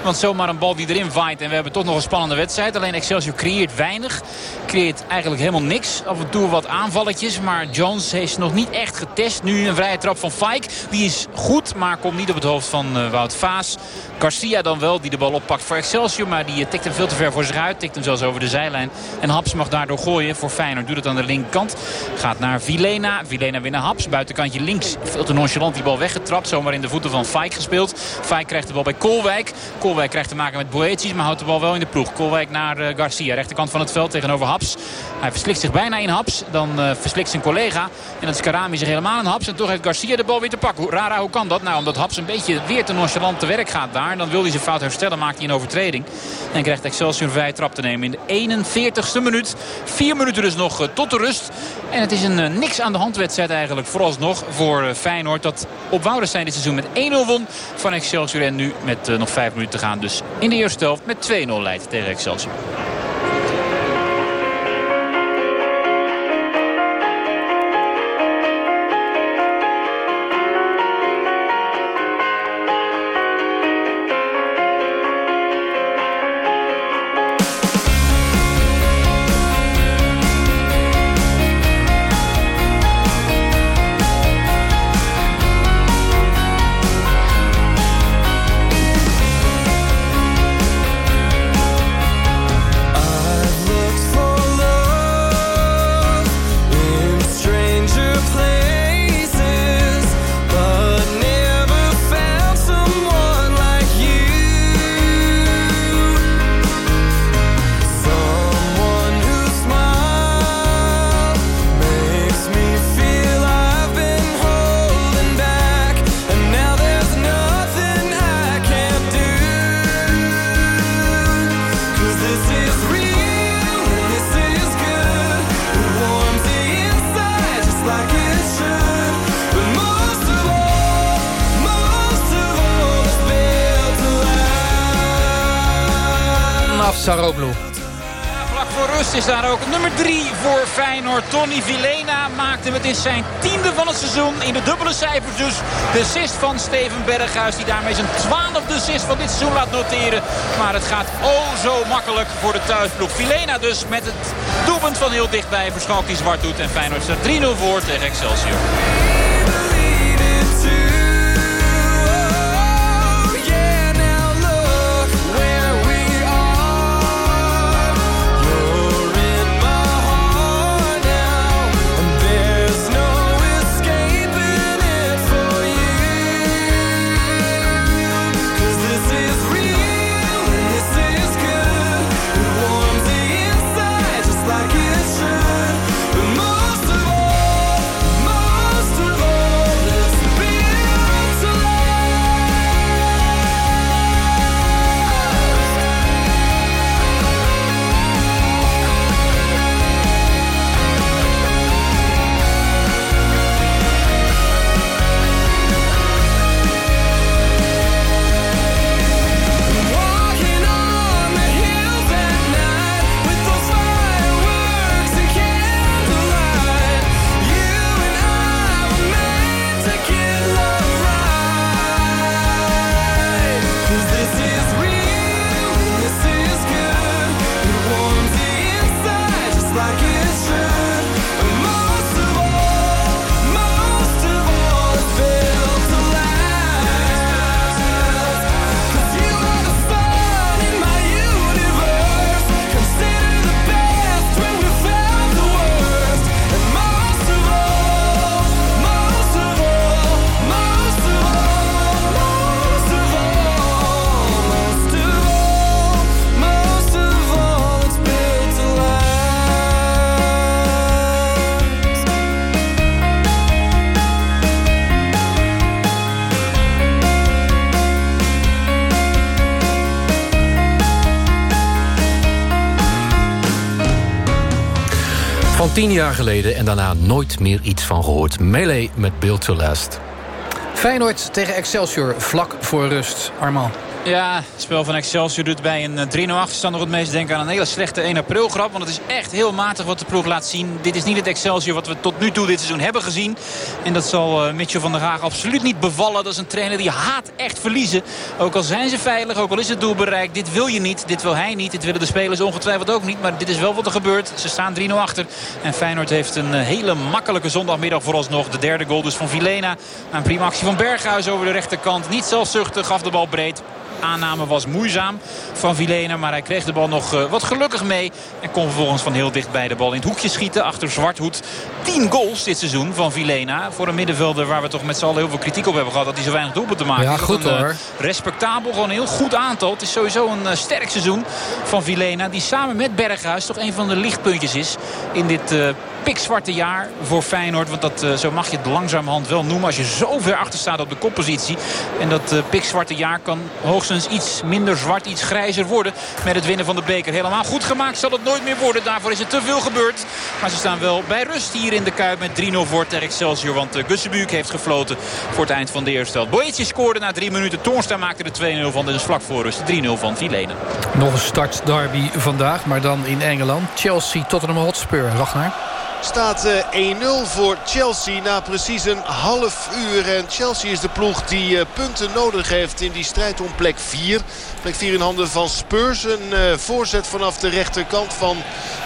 Speaker 14: Want zomaar een bal die erin waait. En we hebben toch nog een spannende wedstrijd. Alleen Excelsior creëert weinig. Creëert eigenlijk helemaal niks. Af en toe wat aanvalletjes. Maar Jones heeft nog niet echt getest. Nu een vrije trap van Fike. Die is goed, maar komt niet op het hoofd van uh, Wout Vaas. Garcia dan wel, die de bal oppakt voor Excelsior. Maar die tikt hem veel te ver voor zich uit. Tikt hem zelfs over de zijlijn. En Haps mag daardoor gooien voor Feyenoord. Doet het aan de linkerkant. Gaat naar Vilena. Vilena weer naar Haps. Buitenkantje links. Veel te nonchalant die bal weggetrapt. Zomaar in de voeten van Fike gespeeld. Fike krijgt de bal bij Kolwijk. Kolwijk krijgt te maken met Boetius. Maar houdt de bal wel in de ploeg. Kolwijk naar uh, Garcia. Rechterkant van het veld tegenover Haps. Hij verslikt zich bijna in Haps. Dan uh, verslikt zijn collega. En dat is Karami zich helemaal in Haps. En toch heeft Garcia de bal weer te pakken. Rara, hoe kan dat? Nou, omdat Haps een beetje weer te nonchalant te werk gaat daar. Dan wil hij zijn fout herstellen. Maakt hij een overtreding. En krijgt Excelsior een vrije trap te nemen in de 41ste minuut. Vier minuten dus nog uh, tot de rust. En het is een niks aan de hand wedstrijd eigenlijk. Vooralsnog voor uh, Feyenoord. Dat op Woudenstein dit seizoen met 1-0 won van Excelsior. En nu met nog vijf minuten te gaan. Dus in de eerste helft met 2-0 leidt tegen Excelsior. Feyenoord. Tony Vilena maakte het in zijn tiende van het seizoen. In de dubbele cijfers dus. De assist van Steven Berghuis. Die daarmee zijn twaalfde assist van dit seizoen laat noteren. Maar het gaat oh zo makkelijk voor de thuisploeg. Vilena dus met het doelpunt van heel dichtbij. Verschalkt die zwart doet. En Feyenoord staat 3-0 voor tegen Excelsior.
Speaker 5: Jaar geleden en daarna nooit meer iets van gehoord. Melee met Build to Last.
Speaker 21: Feyenoord tegen Excelsior, vlak voor rust. Arman.
Speaker 14: Ja, het spel van Excelsior doet bij een 3-0 achterstand nog het meest denken aan een hele slechte 1 april grap. Want het is echt heel matig wat de ploeg laat zien. Dit is niet het Excelsior wat we tot nu toe dit seizoen hebben gezien. En dat zal uh, Mitchell van der Haag absoluut niet bevallen. Dat is een trainer die haat echt verliezen. Ook al zijn ze veilig, ook al is het doel bereikt. Dit wil je niet, dit wil hij niet. Dit willen de spelers ongetwijfeld ook niet. Maar dit is wel wat er gebeurt. Ze staan 3-0 achter. En Feyenoord heeft een uh, hele makkelijke zondagmiddag vooralsnog. De derde goal dus van Vilena. Een prima actie van Berghuis over de rechterkant. Niet zelfzuchtig, gaf de bal breed aanname was moeizaam van Vilena. Maar hij kreeg de bal nog uh, wat gelukkig mee. En kon vervolgens van heel dichtbij de bal in het hoekje schieten. Achter Zwarthoed. 10 goals dit seizoen van Vilena. Voor een middenvelder waar we toch met z'n allen heel veel kritiek op hebben gehad. Dat hij zo weinig doelpunten maakt.
Speaker 21: Ja, goed
Speaker 14: een,
Speaker 21: hoor.
Speaker 14: Respectabel, gewoon een heel goed aantal. Het is sowieso een uh, sterk seizoen van Vilena. Die samen met Berghuis toch een van de lichtpuntjes is in dit pikzwarte jaar voor Feyenoord. Want dat, uh, zo mag je het langzamerhand wel noemen. Als je zo ver achter staat op de koppositie. En dat uh, pikzwarte jaar kan hoogstens iets minder zwart, iets grijzer worden. Met het winnen van de beker. Helemaal goed gemaakt zal het nooit meer worden. Daarvoor is het te veel gebeurd. Maar ze staan wel bij rust hier in de Kuip met 3-0 voor ter Excelsior. Want uh, Gussebuuk heeft gefloten voor het eind van de eerste helft. Boetje scoorde na drie minuten. Toornstra maakte de 2-0 van. Dus vlak voor rust 3-0 van Vilenen.
Speaker 21: Nog een start derby vandaag. Maar dan in Engeland. Chelsea, Tottenham Hotspur. Ragnar.
Speaker 22: Staat uh, 1-0 voor Chelsea na precies een half uur. En Chelsea is de ploeg die uh, punten nodig heeft in die strijd om plek 4. Plek 4 in handen van Spurs. Een uh, voorzet vanaf de rechterkant van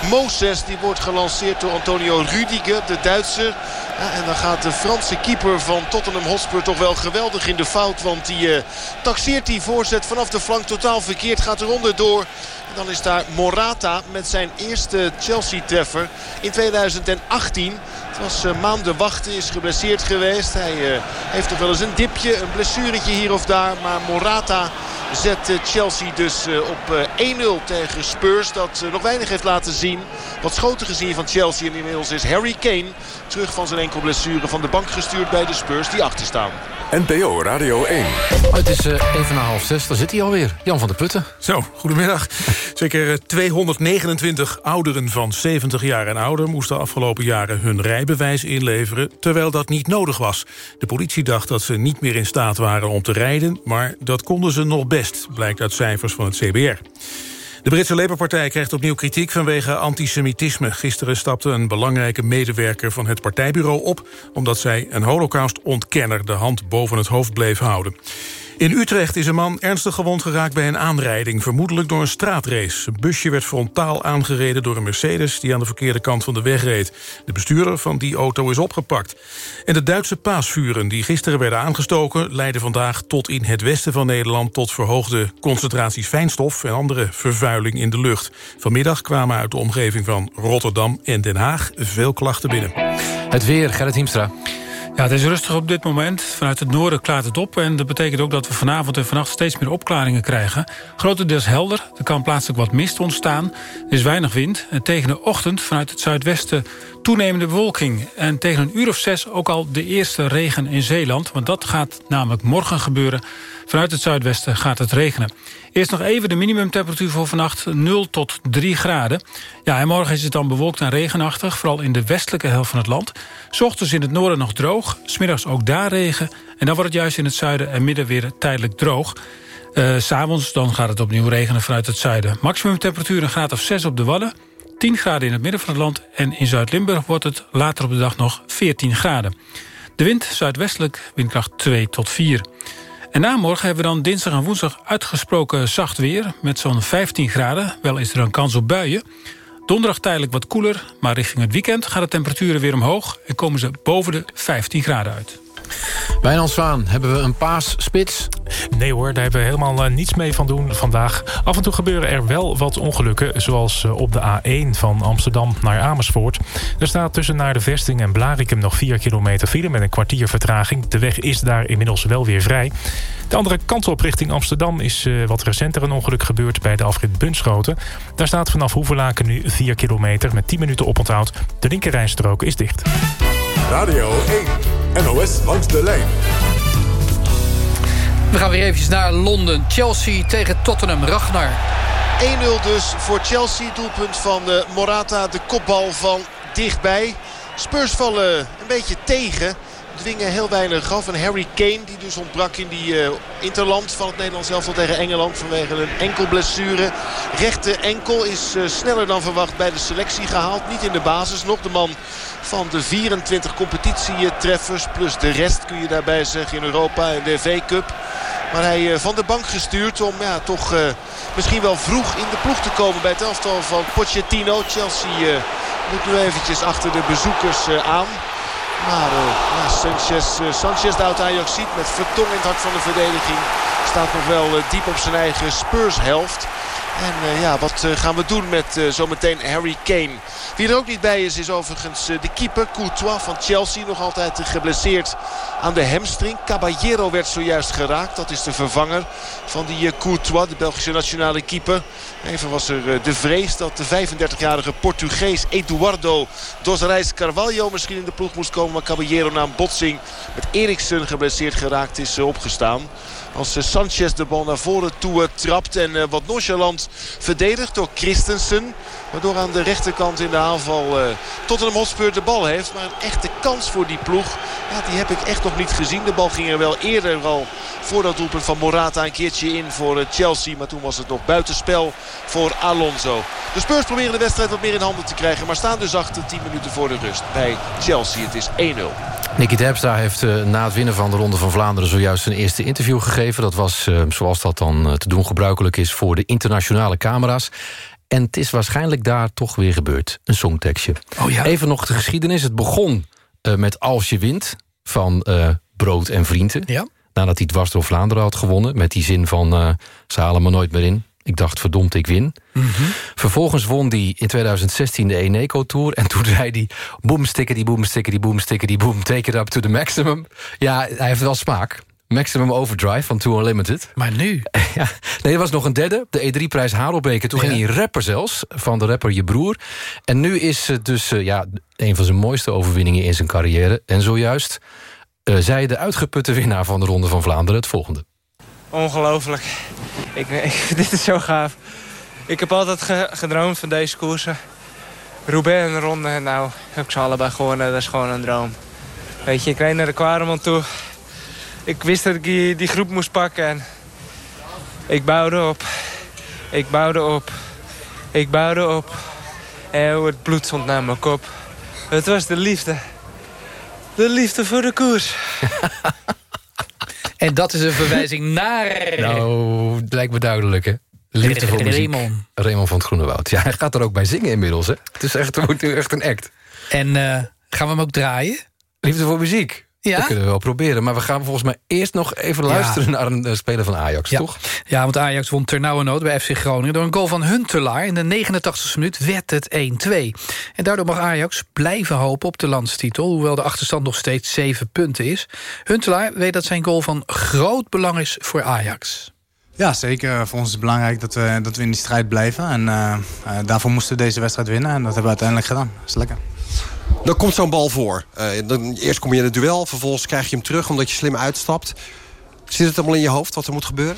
Speaker 22: Moses. Die wordt gelanceerd door Antonio Rudiger, de Duitser. Ja, en dan gaat de Franse keeper van Tottenham Hotspur toch wel geweldig in de fout. Want die taxeert die voorzet vanaf de flank totaal verkeerd. Gaat eronder door. Dan is daar Morata met zijn eerste Chelsea-treffer in 2018. Het was uh, maanden wachten, is geblesseerd geweest. Hij uh, heeft toch wel eens een dipje, een blessuretje hier of daar. Maar Morata zet uh, Chelsea dus op 1-0 tegen Spurs. Dat nog weinig heeft laten zien. Wat schoten gezien van Chelsea. En inmiddels is Harry Kane terug van zijn enkel blessure van de bank gestuurd bij de Spurs die achter staan.
Speaker 6: NPO Radio 1.
Speaker 5: Het is uh, even na half zes, daar zit hij alweer. Jan van der Putten.
Speaker 15: Zo, goedemiddag. Zeker 229 ouderen van 70 jaar en ouder... moesten afgelopen jaren hun rijbewijs inleveren... terwijl dat niet nodig was. De politie dacht dat ze niet meer in staat waren om te rijden... maar dat konden ze nog best, blijkt uit cijfers van het CBR. De Britse Labour-partij krijgt opnieuw kritiek vanwege antisemitisme. Gisteren stapte een belangrijke medewerker van het partijbureau op... omdat zij een holocaustontkenner de hand boven het hoofd bleef houden. In Utrecht is een man ernstig gewond geraakt bij een aanrijding... vermoedelijk door een straatrace. Een busje werd frontaal aangereden door een Mercedes... die aan de verkeerde kant van de weg reed. De bestuurder van die auto is opgepakt. En de Duitse paasvuren die gisteren werden aangestoken... leidden vandaag tot in het westen van Nederland... tot verhoogde concentraties fijnstof en andere vervuiling in de lucht. Vanmiddag kwamen uit de omgeving van Rotterdam en Den Haag... veel klachten binnen.
Speaker 5: Het weer, Gerrit Hiemstra.
Speaker 24: Ja, het is rustig op dit moment. Vanuit het noorden klaart het op. En dat betekent ook dat we vanavond en vannacht steeds meer opklaringen krijgen. Grotendeels helder. Er kan plaatselijk wat mist ontstaan. Er is weinig wind. En tegen de ochtend vanuit het zuidwesten toenemende bewolking. En tegen een uur of zes ook al de eerste regen in Zeeland. Want dat gaat namelijk morgen gebeuren. Vanuit het zuidwesten gaat het regenen. Eerst nog even de minimumtemperatuur voor vannacht 0 tot 3 graden. Ja, en morgen is het dan bewolkt en regenachtig, vooral in de westelijke helft van het land. S ochtends in het noorden nog droog, smiddags ook daar regen... en dan wordt het juist in het zuiden en midden weer tijdelijk droog. Uh, S'avonds dan gaat het opnieuw regenen vanuit het zuiden. Maximum temperatuur een graad of 6 op de Wadden... 10 graden in het midden van het land... en in Zuid-Limburg wordt het later op de dag nog 14 graden. De wind zuidwestelijk, windkracht 2 tot 4. En na morgen hebben we dan dinsdag en woensdag uitgesproken zacht weer... met zo'n 15 graden, wel is er een kans op buien. Donderdag tijdelijk wat koeler, maar richting het weekend... gaan de temperaturen weer omhoog en komen ze boven de 15 graden uit.
Speaker 5: Wijnand Zwaan, hebben we een paasspits?
Speaker 16: Nee hoor, daar hebben we helemaal uh, niets mee van doen vandaag. Af en toe gebeuren er wel wat ongelukken... zoals uh, op de A1 van Amsterdam naar Amersfoort. Er staat tussen naar de vesting en Blarikum nog 4 kilometer file... met een kwartier vertraging. De weg is daar inmiddels wel weer vrij. De andere kant op richting Amsterdam is uh, wat recenter een ongeluk gebeurd... bij de afrit Bunschoten. Daar staat vanaf Hoevelaken nu 4 kilometer met 10 minuten oponthoud. De linkerrijstrook is dicht.
Speaker 6: Radio 1, NOS langs de lijn.
Speaker 21: We gaan weer even naar Londen. Chelsea tegen Tottenham. Ragnar.
Speaker 22: 1-0 dus voor Chelsea. Doelpunt van uh, Morata. De kopbal van dichtbij. Spurs vallen een beetje tegen dwingen heel weinig af. En Harry Kane die dus ontbrak in die uh, interland van het Nederlands elftal tegen Engeland vanwege een enkelblessure. Rechte enkel is uh, sneller dan verwacht bij de selectie gehaald. Niet in de basis nog. De man van de 24 competitietreffers plus de rest kun je daarbij zeggen in Europa en de V Cup. Maar hij uh, van de bank gestuurd om ja, toch misschien wel vroeg in de ploeg te komen bij het elftal van Pochettino. Chelsea moet nu eventjes achter de bezoekers aan. Maar uh, Sanchez, uh, Sanchez, de oud-Ajax ziet met vertong in het hart van de verdediging. Staat nog wel uh, diep op zijn eigen Spurs helft. En ja, wat gaan we doen met zometeen Harry Kane? Wie er ook niet bij is, is overigens de keeper Courtois van Chelsea. Nog altijd geblesseerd aan de hamstring. Caballero werd zojuist geraakt. Dat is de vervanger van die Courtois, de Belgische nationale keeper. Even was er de vrees dat de 35-jarige Portugees Eduardo dos Reis Carvalho misschien in de ploeg moest komen. Maar Caballero na een botsing met Eriksen geblesseerd geraakt is opgestaan. Als Sanchez de bal naar voren toe trapt. En wat nonchalant verdedigd door Christensen. Waardoor aan de rechterkant in de aanval uh, Tottenham Hotspur de bal heeft. Maar een echte kans voor die ploeg. Die heb ik echt nog niet gezien. De bal ging er wel eerder al voor dat doelpunt van Morata een keertje in voor Chelsea. Maar toen was het nog buitenspel voor Alonso. De Spurs proberen de wedstrijd wat meer in handen te krijgen. Maar staan dus achter 10 minuten voor de rust bij Chelsea. Het is 1-0.
Speaker 5: Nicky Terpstra heeft uh, na het winnen van de Ronde van Vlaanderen... zojuist zijn eerste interview gegeven. Dat was, zoals dat dan te doen gebruikelijk is... voor de internationale camera's. En het is waarschijnlijk daar toch weer gebeurd. Een songtekstje.
Speaker 21: Oh ja?
Speaker 5: Even nog de geschiedenis. Het begon uh, met Als je wint van uh, Brood en Vrienden.
Speaker 21: Ja?
Speaker 5: Nadat hij dwars door Vlaanderen had gewonnen. Met die zin van uh, ze halen me nooit meer in. Ik dacht, verdomd, ik win.
Speaker 21: Mm -hmm.
Speaker 5: Vervolgens won hij in 2016 de Eneco Tour. En toen zei hij, boom, die boom, sticker die boom, sticker die boom. Take it up to the maximum. Ja, hij heeft wel smaak. Maximum Overdrive van Tour Unlimited.
Speaker 21: Maar nu?
Speaker 5: ja, nee, er was nog een derde. De E3-prijs Harelbeke. Toen ja. ging hij rapper zelfs. Van de rapper Je Broer. En nu is het dus uh, ja, een van zijn mooiste overwinningen in zijn carrière. En zojuist uh, zei de uitgeputte winnaar van de Ronde van Vlaanderen het volgende.
Speaker 25: Ongelooflijk. Ik, ik, dit is zo gaaf. Ik heb altijd ge gedroomd van deze koersen. Roubaix en de Ronde. Nou, heb ik ze allebei gewonnen. Dat is gewoon een droom. Weet je, ik reed naar de Quaremont toe ik wist dat ik die, die, groep moest pakken. En ik bouwde op. Ik bouwde op. Ik bouwde op. En het bloed stond naar mijn kop. Het was de liefde. De liefde voor de koers.
Speaker 21: en dat is een verwijzing naar...
Speaker 5: Nou, het lijkt me duidelijk, hè? Liefde voor muziek.
Speaker 21: Raymond.
Speaker 5: Raymond van het Groene Woud. Ja, hij gaat er ook bij zingen inmiddels, hè? Het is echt, wordt nu echt een act.
Speaker 21: En uh, gaan we hem ook draaien?
Speaker 5: Liefde voor muziek.
Speaker 21: Ja?
Speaker 5: Dat kunnen we wel proberen. Maar we gaan volgens mij eerst nog even luisteren... Naar een uh, speler van Ajax,
Speaker 21: ja.
Speaker 5: toch?
Speaker 21: Ja, want Ajax won ternauwernood bij FC Groningen... door een goal van Huntelaar. In de 89e minuut werd het 1-2. En daardoor mag Ajax blijven hopen op de landstitel... hoewel de achterstand nog steeds 7 punten is. Huntelaar weet dat zijn goal van groot belang is voor Ajax.
Speaker 26: Ja, zeker. Voor ons is het belangrijk dat we, dat we in die strijd blijven. En uh, uh, daarvoor moesten we deze wedstrijd winnen. En dat hebben we uiteindelijk gedaan. Dat is lekker.
Speaker 27: Dan komt zo'n bal voor. Uh, dan, eerst kom je in het duel, vervolgens krijg je hem terug omdat je slim uitstapt. Zit het allemaal in je hoofd wat er moet gebeuren?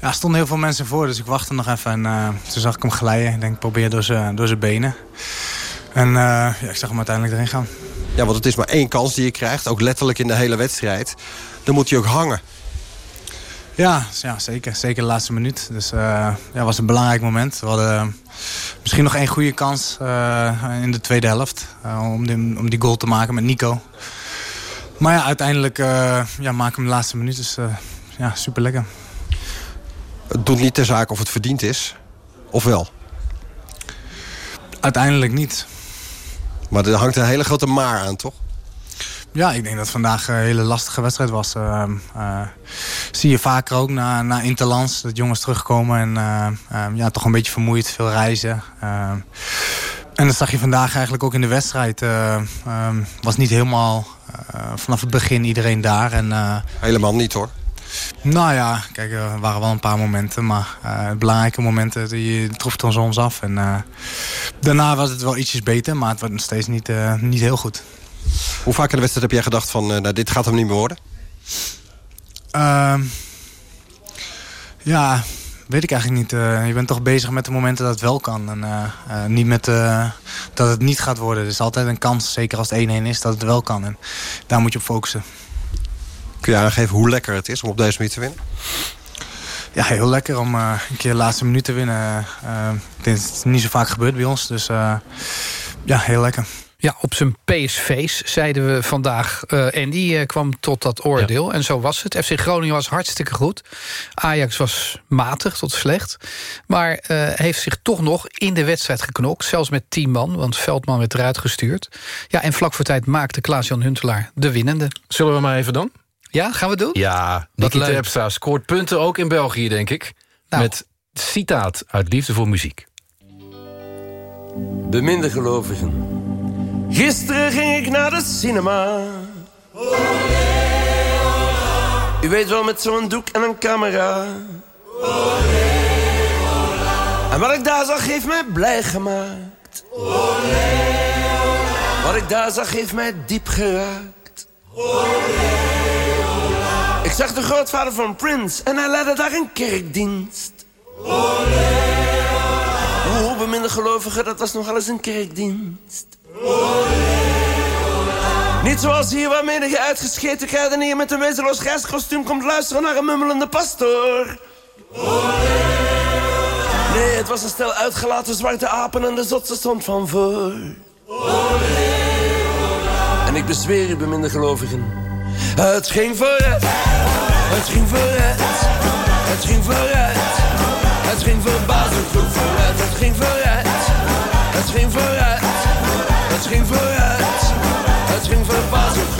Speaker 26: Ja, er stonden heel veel mensen voor, dus ik wachtte nog even. En uh, toen zag ik hem glijden. Ik denk, probeer door zijn door benen. En uh, ja, ik zag hem uiteindelijk erin gaan.
Speaker 27: Ja, want het is maar één kans die je krijgt. Ook letterlijk in de hele wedstrijd. Dan moet hij ook hangen.
Speaker 26: Ja, ja zeker. Zeker de laatste minuut. Dus uh, ja, was een belangrijk moment. We hadden misschien nog één goede kans uh, in de tweede helft. Uh, om, die, om die goal te maken met Nico. Maar ja, uiteindelijk uh, ja, maken we hem de laatste minuut. Dus ja, super lekker.
Speaker 27: Het doet niet ter zake of het verdiend is. Of wel?
Speaker 26: Uiteindelijk niet.
Speaker 27: Maar er hangt een hele grote maar aan, toch?
Speaker 26: Ja, ik denk dat vandaag een hele lastige wedstrijd was. Uh, uh, zie je vaker ook na, na Interlands. Dat jongens terugkomen en uh, ja, toch een beetje vermoeid. Veel reizen. en dat zag je vandaag eigenlijk ook in de wedstrijd. Um, was niet helemaal vanaf het begin iedereen daar. En,
Speaker 27: Helemaal niet hoor.
Speaker 26: Nou ja, kijk, er waren wel een paar momenten. Maar belangrijke momenten, die trof het ons soms af. En daarna was het wel ietsjes beter. Maar het wordt nog steeds niet, niet heel goed.
Speaker 27: Hoe vaak in de wedstrijd heb jij gedacht van... Uh, nou, dit gaat hem niet meer worden?
Speaker 26: Uh, ja, Weet ik eigenlijk niet. Uh, je bent toch bezig met de momenten dat het wel kan. En uh, uh, niet met dat het niet gaat worden. Er is altijd een kans, zeker als het 1-1 is, dat het wel kan. En daar moet je op focussen.
Speaker 27: Kun je aangeven hoe lekker het is om op deze manier te winnen?
Speaker 26: Ja, heel lekker om een keer de laatste minuut te winnen. dit is niet zo vaak gebeurd bij ons. Dus ja, heel lekker.
Speaker 21: Ja, op zijn PSV's zeiden we vandaag. Uh, en die uh, kwam tot dat oordeel. En zo was het. FC Groningen was hartstikke goed. Ajax was matig tot slecht. Maar uh, heeft zich toch nog in de wedstrijd geknokt. Zelfs met tien man, want Veldman werd eruit gestuurd. Ja, en vlak voor tijd maakte Klaas-Jan Huntelaar de winnende.
Speaker 5: Zullen we maar even dan?
Speaker 21: Ja, gaan we doen?
Speaker 5: Ja, Nicky Terpstra scoort punten ook in België, denk ik. Nou. Met citaat uit Liefde voor Muziek.
Speaker 28: Beminde gelovigen. Gisteren ging ik naar de cinema. U weet wel, met zo'n doek en een camera. En wat ik daar zag, heeft mij blij gemaakt. Wat ik daar zag, heeft mij diep geraakt. Ik zag de grootvader van Prince en hij leidde daar een kerkdienst. Hoe beminde gelovigen, dat was nog eens een kerkdienst. Niet zoals hier waarmee je uitgescheten kruidenier met een wezenloos grijskostuum komt luisteren naar een mummelende pastoor. Nee, het was een stel uitgelaten zwarte apen en de zotse stond van voor. En ik bezweer u, beminde gelovigen. Het ging vooruit, het ging vooruit, het ging vooruit. Het ging verbazend goed vooruit, het ging vooruit, het ging vooruit. Ging vooruit, het ging verbazend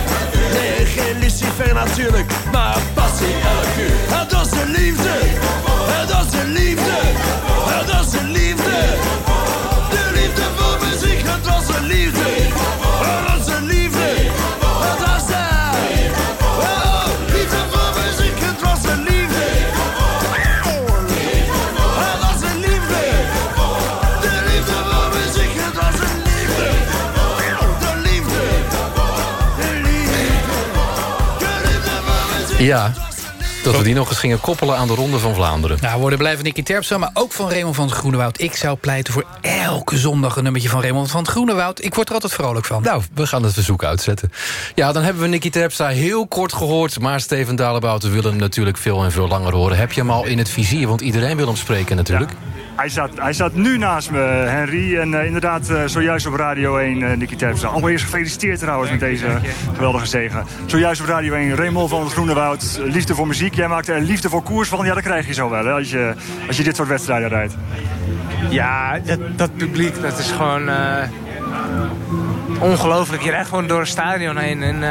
Speaker 28: Nee, geen Lucifer natuurlijk, maar passie elk uur. Het was de liefde, het was de liefde, het was de liefde. De liefde voor muziek, het was een liefde.
Speaker 5: Ja, dat we die nog eens gingen koppelen aan de Ronde van Vlaanderen.
Speaker 21: Nou, woorden blijven Nicky Terpstra, maar ook van Raymond van het Groenewoud. Ik zou pleiten voor elke zondag een nummertje van Raymond van het Groenewoud. Ik word er altijd vrolijk van.
Speaker 5: Nou, we gaan het verzoek uitzetten. Ja, dan hebben we Nicky Terpstra heel kort gehoord... maar Steven Dalebout, we willen hem natuurlijk veel en veel langer horen. Heb je hem al in het vizier? Want iedereen wil hem spreken natuurlijk.
Speaker 4: Hij staat, hij staat nu naast me, Henry. En uh, inderdaad, uh, zojuist op Radio 1, uh, Nicky Terpstra. Allereerst gefeliciteerd trouwens met deze geweldige zegen. Zojuist op Radio 1, Raymond van het Groene Woud. Liefde voor muziek. Jij maakt er liefde voor koers van. Ja, dat krijg je zo wel, als je, als je dit soort wedstrijden rijdt.
Speaker 25: Ja, dat, dat publiek, dat is gewoon ongelooflijk. Je rijdt gewoon door het stadion heen. En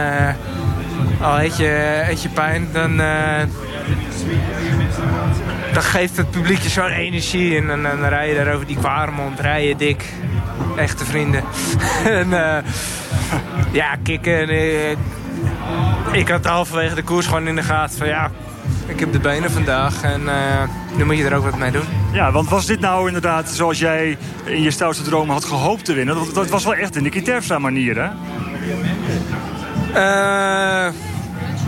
Speaker 25: al heet je, eet je pijn, dan, eh, dan geeft het publiek je zo'n energie. En dan, dan rij je daar over die Kwaremond, rij je dik. Echte vrienden. en eh, ja, kicken. En, eh, ik had halverwege de koers gewoon in de gaten van ja, ik heb de benen vandaag. En eh, nu moet je er ook wat mee doen.
Speaker 4: Ja, want was dit nou inderdaad zoals jij in je stoutste dromen had gehoopt te winnen? Dat, dat was wel echt de Nicky Terpstra manier, hè?
Speaker 25: Eh,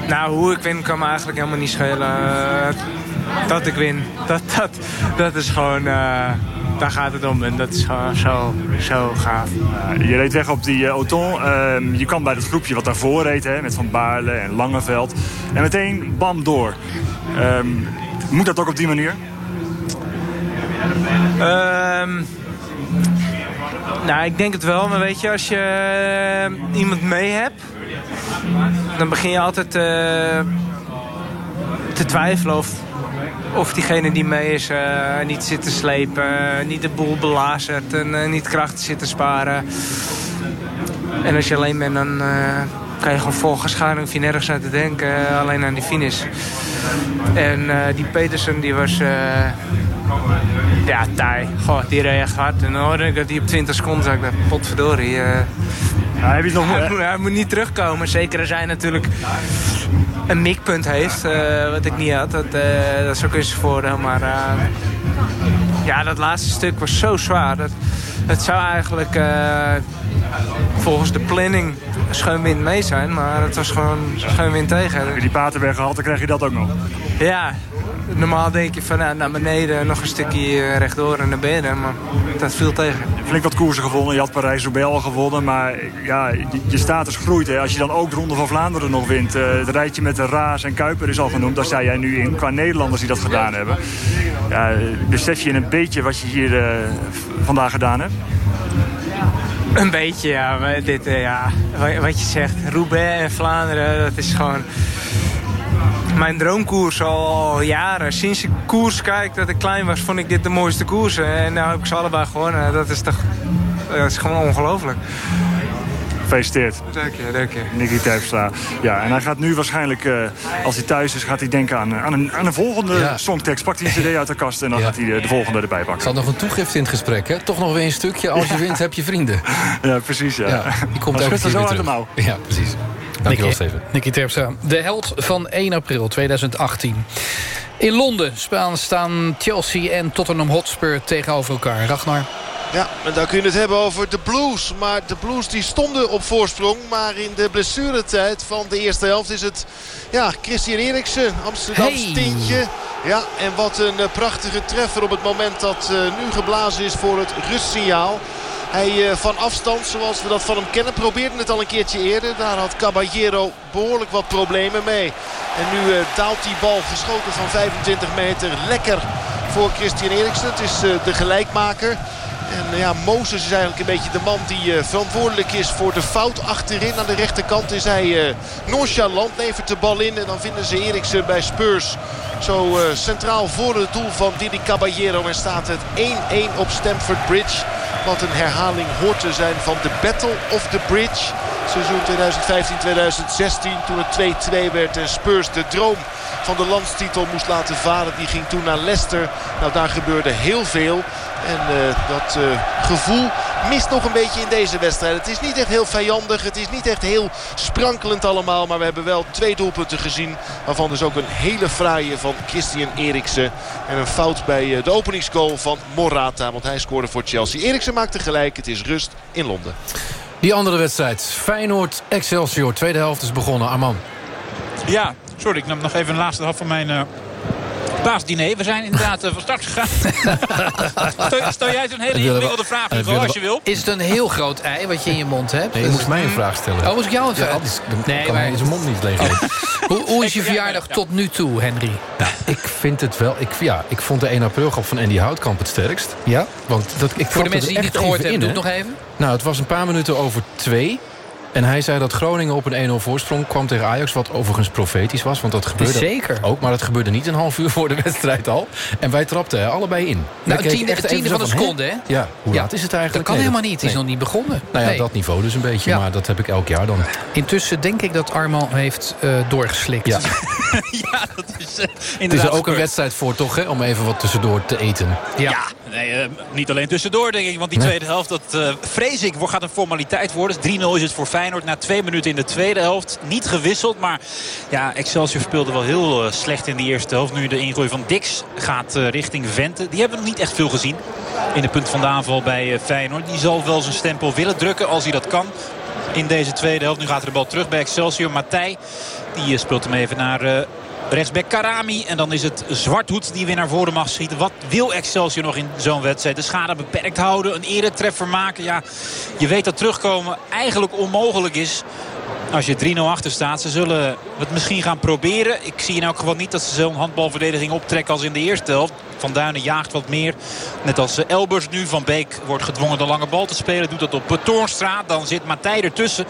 Speaker 25: nou, hoe ik win kan me eigenlijk helemaal niet schelen. Eh, dat ik win, dat, dat, dat is gewoon... daar gaat het om en dat is gewoon zo, zo gaaf.
Speaker 4: je reed weg op die uh, Auton. Ehm, je kwam bij het groepje wat daarvoor reed, hè, met Van Baarle en Langeveld. En meteen bam door. Ehm, moet dat ook op die manier?
Speaker 25: Ehm, nou, ik denk het wel. Maar weet je, als je eh, iemand mee hebt... dan begin je altijd eh, te twijfelen of, of diegene die mee is... eh, niet zit te slepen, eh, niet de boel belazert... en eh, niet krachten zit te sparen. En als je alleen bent, dan kan je gewoon volgens gaan... hoef je nergens aan te denken, alleen aan die finish. En die Petersen, die was... ja, taai. Goh, die reed echt hard. En dan hoorde ik dat hij op 20 seconden zat. Ik dacht. Eh
Speaker 4: heb je nog...
Speaker 25: hij, moet, hij moet niet terugkomen. Zeker als hij natuurlijk een mikpunt heeft. eh, wat ik niet had. Dat, eh, dat is ook eens voordeel. Maar eh, ja, dat laatste stuk was zo zwaar. Dat, het zou eigenlijk volgens de planning scheunwind mee zijn. Maar het was gewoon scheunwind tegen.
Speaker 4: Heb je die Paterberg gehad, dan krijg je dat ook nog.
Speaker 25: Ja, normaal denk je van nou, naar beneden, nog een stukje rechtdoor en naar binnen. Maar dat viel tegen.
Speaker 4: Flink wat koersen gewonnen. Je had Parijs-Roubaix al gewonnen. Maar ja, je, status groeit. Hè. Als je dan ook de Ronde van Vlaanderen nog wint. eh, het rijtje met de Raas en Kuiper is al genoemd. Daar sta jij nu in. Qua Nederlanders die dat gedaan hebben. Ja, besef je een beetje wat je hier eh, vandaag gedaan hebt?
Speaker 25: Een beetje, ja. Maar dit, eh, ja. Wat je zegt, Roubaix en Vlaanderen, dat is gewoon... Mijn droomkoers al jaren. Sinds ik koers kijk dat ik klein was, vond ik dit de mooiste koers. En nu heb ik ze allebei gewonnen. Dat is toch... Dat is gewoon ongelooflijk.
Speaker 4: Gefeliciteerd.
Speaker 25: Dank je, dank je.
Speaker 4: Nicky Terpstra. Ja, en hij gaat nu waarschijnlijk, eh, als hij thuis is, gaat hij denken aan, aan, een, aan een volgende
Speaker 5: Ja.
Speaker 4: songtekst. Pakt hij een cd uit de kast en dan gaat hij de, de volgende erbij
Speaker 5: Er
Speaker 4: pakken.
Speaker 5: zat nog een toegift in het gesprek, hè? Toch nog weer een stukje. Als je wint, heb je vrienden.
Speaker 4: Ja, precies, ja.
Speaker 5: Ja, die komt
Speaker 4: er zo
Speaker 5: weer
Speaker 4: uit de
Speaker 5: terug. Ja, precies. Dankjewel,
Speaker 21: Nicky-
Speaker 5: Steven.
Speaker 21: Nicky Terpstra, de held van 1 april 2018. In Londen staan- staan Chelsea en Tottenham Hotspur tegenover elkaar. Ragnar.
Speaker 22: Ja, en dan kun je het hebben over de Blues. Maar de Blues die stonden op voorsprong. Maar in de blessuretijd van de eerste helft is het ja, Christian Eriksen. Amsterdams
Speaker 21: Hey.
Speaker 22: tintje. Ja, en wat een eh, prachtige treffer op het moment dat eh, nu geblazen is voor het rustsignaal. Hij eh, van afstand, zoals we dat van hem kennen, probeerde het al een keertje eerder. Daar had Caballero behoorlijk wat problemen mee. En nu eh, daalt die bal geschoten van 25 meter lekker voor Christian Eriksen. Het is eh, de gelijkmaker. En ja, Mozes is eigenlijk een beetje de man die verantwoordelijk is voor de fout achterin. Aan de rechterkant is hij eh nonchalant, levert de bal in. En dan vinden ze Eriksen bij Spurs zo centraal voor het doel van Didi Caballero. En staat het 1-1 op Stamford Bridge. Wat een herhaling hoort te zijn van de Battle of the Bridge. Seizoen 2015-2016 toen het 2-2 werd en Spurs de droom van de landstitel moest laten varen. Die ging toen naar Leicester. Nou, daar gebeurde heel veel. En eh, dat eh, gevoel mist nog een beetje in deze wedstrijd. Het is niet echt heel vijandig. Het is niet echt heel sprankelend allemaal. Maar we hebben wel twee doelpunten gezien. Waarvan dus ook een hele fraaie van Christian Eriksen. En een fout bij eh, de openingsgoal van Morata. Want hij scoorde voor Chelsea. Eriksen maakte gelijk. Het is rust in Londen.
Speaker 5: Die andere wedstrijd. Feyenoord Excelsior. Tweede helft is begonnen. Arman.
Speaker 14: Ja, sorry, ik nam nog even een laatste hap van mijn eh paasdiner. We zijn inderdaad eh, van start gegaan. stel, stel jij zo'n hele ingewikkelde vraag, Hugo, als je wil.
Speaker 21: Is het een heel groot ei wat je in je mond hebt?
Speaker 5: Nee, je moest mij een vraag stellen.
Speaker 21: Oh, moest ik jou een
Speaker 5: Ja,
Speaker 21: vraag?
Speaker 5: anders dan
Speaker 21: Nee,
Speaker 5: kan
Speaker 21: maar-
Speaker 5: zijn mond niet leeg eten.
Speaker 21: Hoe, hoe is je verjaardag tot nu toe, Henry?
Speaker 5: Ik vind het wel... Ik, ja, ik vond de 1 april grap van Andy Houtkamp het sterkst.
Speaker 21: Ja?
Speaker 5: Want dat, ik
Speaker 21: Voor de mensen die het
Speaker 5: echt
Speaker 21: gehoord hebben, doe het nog even.
Speaker 5: Nou, het was een paar minuten over twee. En hij zei dat Groningen op een 1-0 voorsprong kwam tegen Ajax... wat overigens profetisch was, want dat gebeurde
Speaker 21: Zeker.
Speaker 5: ook. Maar dat gebeurde niet een half uur voor de wedstrijd al. En wij trapten er allebei in.
Speaker 21: Nou, tiende,
Speaker 5: echt
Speaker 21: tiende van een
Speaker 5: hè?
Speaker 21: seconde, hè?
Speaker 5: Ja, hoe
Speaker 21: Ja.
Speaker 5: laat is het
Speaker 21: Dat
Speaker 5: eigenlijk?
Speaker 21: kan
Speaker 5: Nee,
Speaker 21: helemaal niet. Het is
Speaker 5: nee.
Speaker 21: nog niet begonnen.
Speaker 5: Nou ja,
Speaker 21: Nee.
Speaker 5: dat niveau dus een beetje.
Speaker 21: Ja.
Speaker 5: Maar dat heb ik elk jaar dan.
Speaker 21: Intussen denk ik dat Armand heeft eh, doorgeslikt.
Speaker 5: Ja.
Speaker 14: dat is eh,
Speaker 5: Het is er ook een wedstrijd voor, toch? Hè? Om even wat tussendoor te eten.
Speaker 14: Ja, nee, eh, niet alleen tussendoor denk ik. Want die tweede helft, dat eh, vrees ik, wordt- gaat een formaliteit worden. Dus 3-0 is het voor Feyenoord na twee minuten in de tweede helft. Niet gewisseld, maar ja, Excelsior speelde wel heel eh, slecht in die eerste helft. Nu de ingooi van Dix gaat richting Vente. Die hebben we nog niet echt veel gezien in de punt van de aanval bij Feyenoord. Die zal wel zijn stempel willen drukken als hij dat kan. In deze tweede helft. Nu gaat er de bal terug bij Excelsior. Matthij, die speelt hem even naar... Rechtsback Karami. En dan is het Zwarthoed die weer naar voren mag schieten. Wat wil Excelsior nog in zo'n wedstrijd? De schade beperkt houden. Een eretreffer maken. Ja, je weet dat terugkomen eigenlijk onmogelijk is. Als je 3-0 achter staat. Ze zullen het misschien gaan proberen. Ik zie in elk geval niet dat ze zo'n handbalverdediging optrekken als in de eerste helft. Van Duinen jaagt wat meer. Net als eh, Elbers nu. Van Beek wordt gedwongen de lange bal te spelen. Doet dat op Toornstra. Dan zit Matthij ertussen.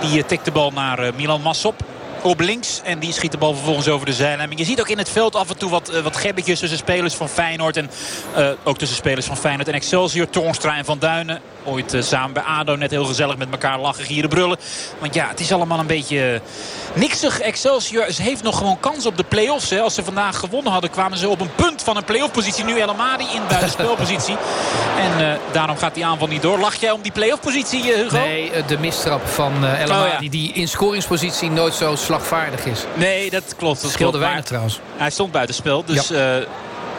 Speaker 14: Die eh, tikt de bal naar eh, Milan Massop op links. En die schiet de bal vervolgens over de zijlijn. Maar Je ziet ook in het veld af en toe wat, eh, wat gebbetjes tussen spelers van Feyenoord. En eh, ook tussen spelers van Feyenoord en Excelsior. Toornstra en Van Duinen. Ooit eh, samen bij ADO net heel gezellig met elkaar lachen, gieren, brullen. Want ja, het is allemaal een beetje niksig. Excelsior heeft nog gewoon kans op de play-offs. Hè. Als ze vandaag gewonnen hadden, kwamen ze op een punt van een play-off positie. Nu El Amadi in buitenspelpositie. en daarom gaat die aanval niet door. Lach jij om die play-off positie, Hugo?
Speaker 21: Nee, de mistrap van eh El
Speaker 14: Oh, ja.
Speaker 21: die in scoringspositie nooit zo slagvaardig is.
Speaker 14: Nee, dat klopt. Dat
Speaker 21: Scheelde
Speaker 14: klopt,
Speaker 21: weinig trouwens.
Speaker 14: Hij stond buitenspel, dus eh,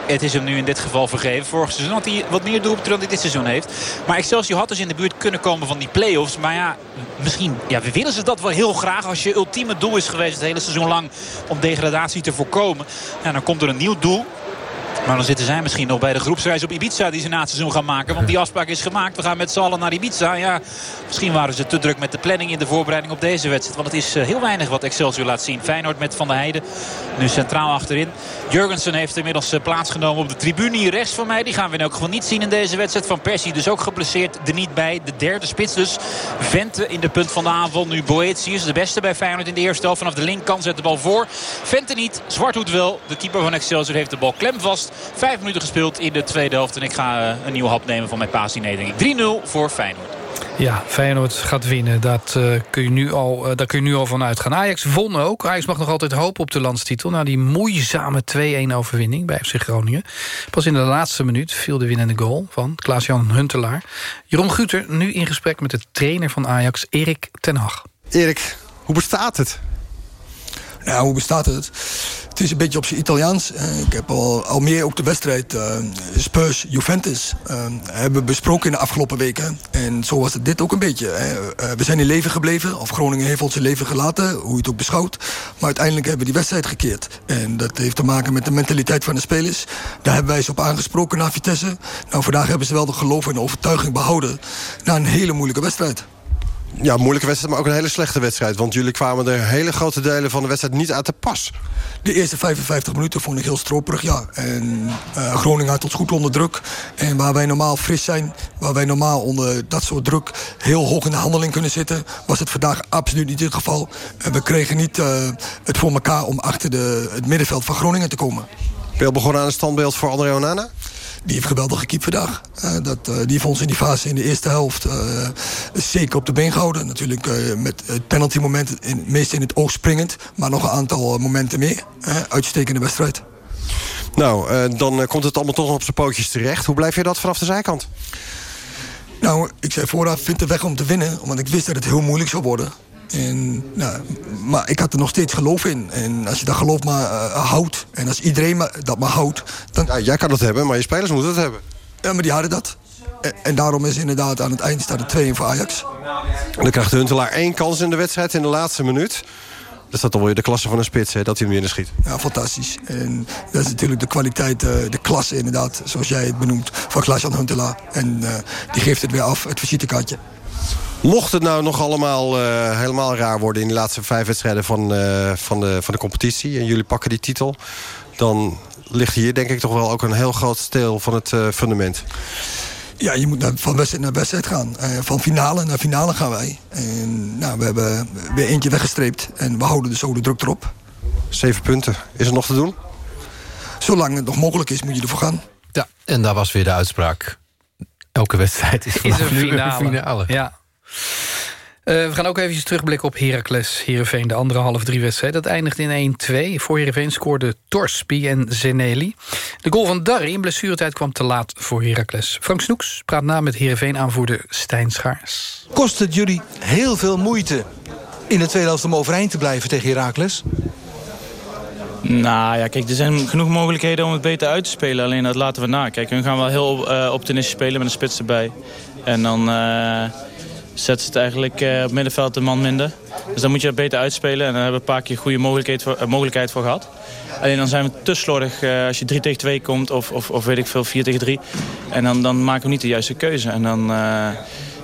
Speaker 14: het is hem nu in dit geval vergeven. Vorig seizoen had hij wat meer doelpunten dan hij dit seizoen heeft. Maar Excelsior had dus in de buurt kunnen komen van die play-offs. Maar ja, misschien ja, willen ze dat wel heel graag. Als je ultieme doel is geweest het hele seizoen lang om degradatie te voorkomen. Ja, dan komt er een nieuw doel. Maar dan zitten zij misschien nog bij de groepsreis op Ibiza die ze na het seizoen gaan maken. Want die afspraak is gemaakt. We gaan met z'n allen naar Ibiza. Ja, misschien waren ze te druk met de planning in de voorbereiding op deze wedstrijd. Want het is eh, heel weinig wat Excelsior laat zien. Feyenoord met Van der Heijden. Nu centraal achterin. Jurgensen heeft inmiddels eh, plaatsgenomen op de tribune hier rechts van mij. Die gaan we in elk geval niet zien in deze wedstrijd. Van Persie dus ook geblesseerd. Er niet bij. De derde spits dus. Vente in de punt van de aanval. Nu Boetius. De beste bij Feyenoord in de eerste helft. Vanaf de linkerkant zet de bal voor. Vente niet. Zwarthoed wel. De keeper van Excelsior heeft de bal klemvast. Vijf minuten gespeeld in de tweede helft. En ik ga eh, een nieuwe hap nemen van mijn paasdiner denk ik. 3-0 voor Feyenoord.
Speaker 21: Ja, Feyenoord gaat winnen. Dat, eh, kun je nu al, eh, daar kun je nu al van uitgaan. Ajax won ook. Ajax mag nog altijd hopen op de landstitel... na die moeizame 2-1 overwinning bij FC Groningen. Pas in de laatste minuut viel de winnende goal van Klaas-Jan Huntelaar. Jeroen Guter nu in gesprek met de trainer van Ajax, Erik ten Hag.
Speaker 29: Erik, hoe bestaat het? Nou, hoe bestaat het? Het is een beetje op zijn Italiaans. Eh, Ik heb al, al meer ook de wedstrijd eh, Spurs-Juventus eh, hebben besproken in de afgelopen weken. En zo was het dit ook een beetje. We zijn in leven gebleven, of Groningen heeft ons in leven gelaten, hoe je het ook beschouwt. Maar uiteindelijk hebben we die wedstrijd gekeerd. En dat heeft te maken met de mentaliteit van de spelers. Daar hebben wij ze op aangesproken naar Vitesse. Nou, vandaag hebben ze wel de geloof en de overtuiging behouden. Na een hele moeilijke wedstrijd.
Speaker 27: Ja, moeilijke wedstrijd, maar ook een hele slechte wedstrijd. Want jullie kwamen er hele grote delen van de wedstrijd niet uit te pas.
Speaker 29: De eerste 55 minuten vond ik heel stroperig, ja. En eh, Groningen had ons goed onder druk. En waar wij normaal fris zijn, waar wij normaal onder dat soort druk heel hoog in de handeling kunnen zitten, was het vandaag absoluut niet het geval. En we kregen niet eh, het voor elkaar om achter de, het middenveld van Groningen te komen.
Speaker 27: Ben je al begonnen aan een standbeeld voor André Onana?
Speaker 29: Die heeft geweldig gekiept vandaag. Eh, dat, eh, die heeft ons in die fase in de eerste helft eh, zeker op de been gehouden. Natuurlijk met het penalty moment, in, meest in het oog springend. Maar nog een aantal momenten meer. Uitstekende wedstrijd.
Speaker 27: Nou, dan komt het allemaal toch nog op zijn pootjes terecht. Hoe blijf je dat vanaf de zijkant?
Speaker 29: Nou, ik zei vooraf, vind de weg om te winnen. Want ik wist dat het heel moeilijk zou worden. En, nou, maar ik had er nog steeds geloof in. En als je dat geloof maar eh, houdt... en als iedereen maar, dat maar houdt... Dan...
Speaker 27: Ja, jij kan het hebben, maar je spelers moeten het hebben.
Speaker 29: Ja, maar die hadden dat. En, en daarom is inderdaad aan het eind staat het 2 voor Ajax.
Speaker 27: En dan krijgt de Huntelaar één kans in de wedstrijd in de laatste minuut. Dat staat alweer de klasse van een spits, hè, dat hij hem binnen schiet.
Speaker 29: Ja, fantastisch. En dat is natuurlijk de kwaliteit, eh, de klasse inderdaad... zoals jij het benoemt, van Klaas-Jan Huntelaar. En eh, die geeft het weer af, het visitekaartje.
Speaker 27: Mocht het nou nog allemaal eh, helemaal raar worden... in de laatste vijf wedstrijden van, eh, van, de, van de competitie... en jullie pakken die titel... dan ligt hier denk ik toch wel ook een heel groot steel van het eh, fundament.
Speaker 29: Ja, je moet naar, van wedstrijd naar wedstrijd gaan. Uh, van finale naar finale gaan wij. En nou, we hebben weer eentje weggestreept. En we houden dus ook de druk erop.
Speaker 27: Zeven punten. Is er nog te doen?
Speaker 29: Zolang het nog mogelijk is, moet je ervoor gaan.
Speaker 5: Ja, en daar was weer de uitspraak. Elke wedstrijd is,
Speaker 21: is een finale.
Speaker 5: finale.
Speaker 21: Ja. Uh, we gaan ook even terugblikken op Heracles Heerenveen. De andere half drie wedstrijd. Dat eindigt in 1-2. Voor Heerenveen scoorden Torspi en Zeneli. De goal van Darry in blessuretijd kwam te laat voor Heracles. Frank Snoeks praat na met Heerenveen-aanvoerder Stijn Schaars.
Speaker 30: Kost het jullie heel veel moeite in de tweede helft om overeind te blijven tegen Heracles?
Speaker 31: Nou ja, kijk, er zijn genoeg mogelijkheden om het beter uit te spelen. Alleen dat laten we na. Kijk, we gaan wel heel uh, optimistisch spelen met een spits erbij. En dan... Uh, zet ze het eigenlijk uh, op middenveld een man minder. Dus dan moet je het beter uitspelen. En daar hebben we een paar keer goede mogelijkheid voor, uh, mogelijkheid voor gehad. Alleen dan zijn we te slordig uh, als je 3 tegen 2 komt of, of, of weet ik veel 4 tegen 3. En dan, dan maken we niet de juiste keuze. En dan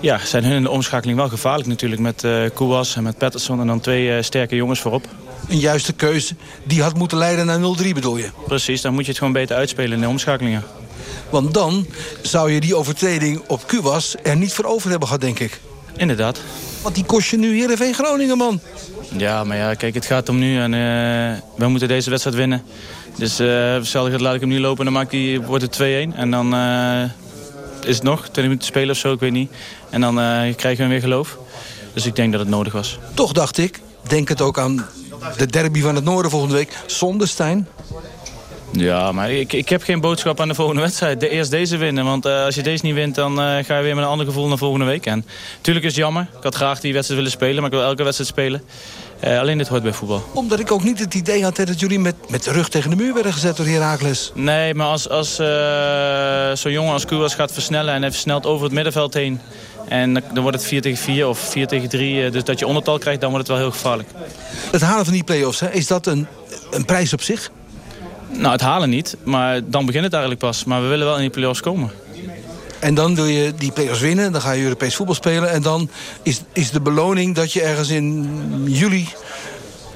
Speaker 31: ja, zijn hun in de omschakeling wel gevaarlijk natuurlijk. Met uh, Kouwas en met Patterson en dan twee sterke jongens voorop.
Speaker 30: Een juiste keuze die had moeten leiden naar 0-3 bedoel je?
Speaker 31: Precies, dan moet je het gewoon beter uitspelen in de omschakelingen.
Speaker 30: Want dan zou je die overtreding op Kuwas er niet voor over hebben gehad, denk ik.
Speaker 31: Inderdaad.
Speaker 30: Want die kost je nu Heerenveen Groningen, man.
Speaker 31: Ja, maar ja, kijk, het gaat om nu. En uh, we moeten deze wedstrijd winnen. Dus uh, laat ik hem nu lopen en dan maakt die, wordt het 2-1. En dan uh, is het nog 20 minuten spelen of zo, ik weet niet. En dan krijgen we weer geloof. Dus ik denk dat het nodig was.
Speaker 30: Toch dacht ik, denk het ook aan de derby van het Noorden volgende week. Zonder Stijn.
Speaker 31: Ja, maar ik, ik heb geen boodschap aan de volgende wedstrijd. De, eerst deze winnen, want uh, als je deze niet wint... dan uh, ga je weer met een ander gevoel naar volgende week. En tuurlijk is het jammer. Ik had graag die wedstrijd willen spelen, maar ik wil elke wedstrijd spelen. Uh, alleen dit hoort bij voetbal.
Speaker 30: Omdat ik ook niet het idee had dat jullie met, met de rug tegen de muur werden gezet door Herakles.
Speaker 31: Nee, maar als, als zo'n jongen als Kuwas gaat versnellen... en hij versnelt over het middenveld heen... En dan wordt het 4 tegen 4 of 4 tegen 3. Dus dat je ondertal krijgt, dan wordt het wel heel gevaarlijk.
Speaker 30: Het halen van die play-offs, hè, is dat een, een prijs op zich?
Speaker 31: Nou, het halen niet, maar dan begint het eigenlijk pas. Maar we willen wel in die play-offs komen.
Speaker 30: En dan wil je die play-offs winnen, dan ga je Europees voetbal spelen... en dan is, is de beloning dat je ergens in juli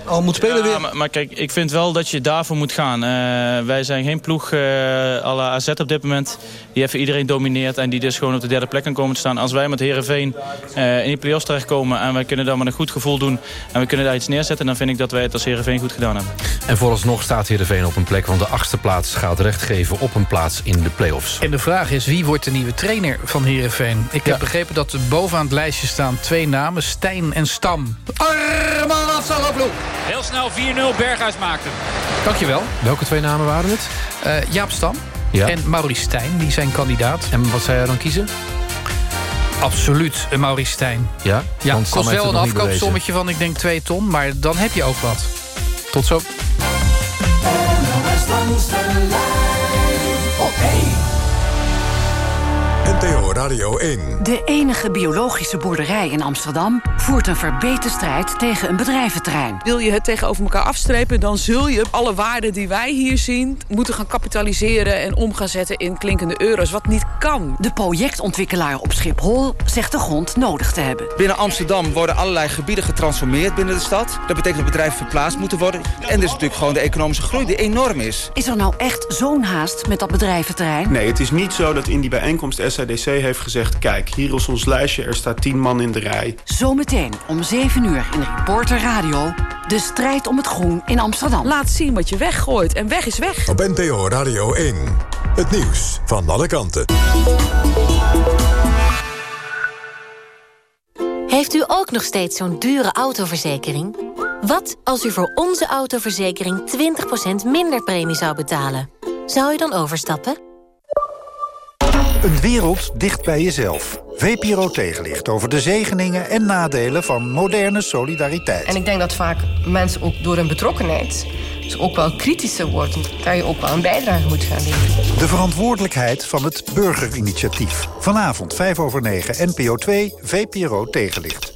Speaker 30: al moet spelen
Speaker 31: ja,
Speaker 30: weer.
Speaker 31: Maar, maar, kijk, ik vind wel dat je daarvoor moet gaan. Uh, wij zijn geen ploeg uh, à la AZ op dit moment... die even iedereen domineert en die dus gewoon op de derde plek kan komen te staan. Als wij met Herenveen uh, in die play-offs terechtkomen... en wij kunnen dat met een goed gevoel doen... en we kunnen daar iets neerzetten... dan vind ik dat wij het als Herenveen goed gedaan hebben.
Speaker 5: En vooralsnog staat Herenveen op een plek... want de achtste plaats gaat recht geven op een plaats in de play-offs.
Speaker 21: En de vraag is, wie wordt de nieuwe trainer van Herenveen? Ik heb begrepen dat er bovenaan het lijstje staan twee namen... Stijn en Stam.
Speaker 14: Arman Afsaloploe! Heel snel 4-0, Berghuis maakte.
Speaker 21: Dankjewel.
Speaker 5: Welke twee namen waren het?
Speaker 21: Uh, Jaap Stam ja. en Maurice Stijn, die zijn kandidaat.
Speaker 5: En wat zou jij dan kiezen?
Speaker 21: Absoluut, een Maurice Stijn.
Speaker 5: Ja?
Speaker 21: Ja, het kost wel een afkoopsommetje van, ik denk, 2 ton. Maar dan heb je ook wat.
Speaker 5: Tot zo.
Speaker 6: NTO Radio 1.
Speaker 32: De enige biologische boerderij in Amsterdam voert een verbeterde strijd tegen een bedrijventerrein.
Speaker 33: Wil je het tegenover elkaar afstrepen, dan zul je alle waarden die wij hier zien moeten gaan kapitaliseren en om gaan zetten in klinkende euro's, wat niet kan.
Speaker 32: De projectontwikkelaar op Schiphol zegt de grond nodig te hebben.
Speaker 34: Binnen Amsterdam worden allerlei gebieden getransformeerd binnen de stad. Dat betekent dat bedrijven verplaatst moeten worden. En er is natuurlijk gewoon de economische groei die enorm is.
Speaker 32: Is er nou echt zo'n haast met dat bedrijventerrein?
Speaker 35: Nee, het is niet zo dat in die bijeenkomst SADC heeft gezegd... kijk, hier is ons lijstje, er staat tien man in de rij.
Speaker 32: Zometeen om 7 uur in Reporter Radio... de strijd om het groen in Amsterdam.
Speaker 33: Laat zien wat je weggooit en weg is weg.
Speaker 6: Op NPO Radio 1. Het nieuws van alle kanten.
Speaker 36: Heeft u ook nog steeds zo'n dure autoverzekering? Wat als u voor onze autoverzekering 20% minder premie zou betalen? Zou u dan overstappen?
Speaker 37: Een wereld dicht bij jezelf. VPRO tegenlicht over de zegeningen en nadelen van moderne solidariteit.
Speaker 38: En ik denk dat vaak mensen ook door hun betrokkenheid... dus ook wel kritischer worden, dat je ook wel een bijdrage moet gaan leveren.
Speaker 37: De verantwoordelijkheid van het burgerinitiatief. Vanavond 5 over 9, NPO 2, VPRO tegenlicht.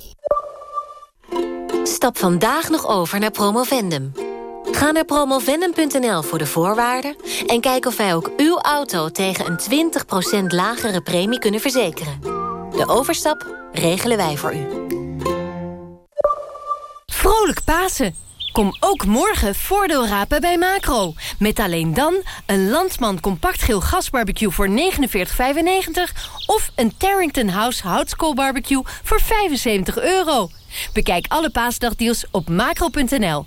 Speaker 36: Stap vandaag nog over naar Promovendum. Ga naar promovendum.nl voor de voorwaarden... en kijk of wij ook uw auto tegen een 20% lagere premie kunnen verzekeren. De overstap regelen wij voor u.
Speaker 39: Vrolijk Pasen!
Speaker 40: Kom ook morgen voordeel rapen bij Macro. Met alleen dan een Landman compact geel gasbarbecue voor 49,95... of een Terrington House houtskoolbarbecue voor 75 euro. Bekijk alle paasdagdeals op macro.nl.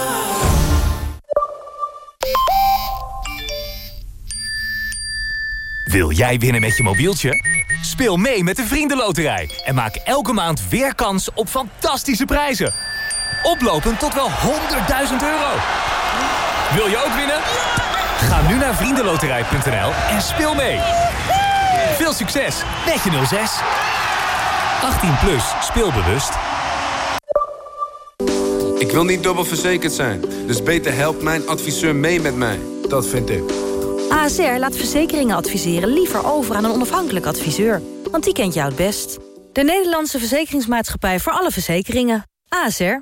Speaker 12: Wil jij winnen met je mobieltje? Speel mee met de Vriendenloterij en maak elke maand weer kans op fantastische prijzen. Oplopend tot wel 100.000 euro. Wil je ook winnen? Ga nu naar vriendenloterij.nl en speel mee. Veel succes met je 06. 18 plus, speelbewust.
Speaker 41: Ik wil niet dubbel verzekerd zijn, dus beter helpt mijn adviseur mee met mij. Dat vind ik.
Speaker 42: ASR laat verzekeringen adviseren liever over aan een onafhankelijk adviseur. Want die kent jou het best. De Nederlandse Verzekeringsmaatschappij voor alle verzekeringen. ASR.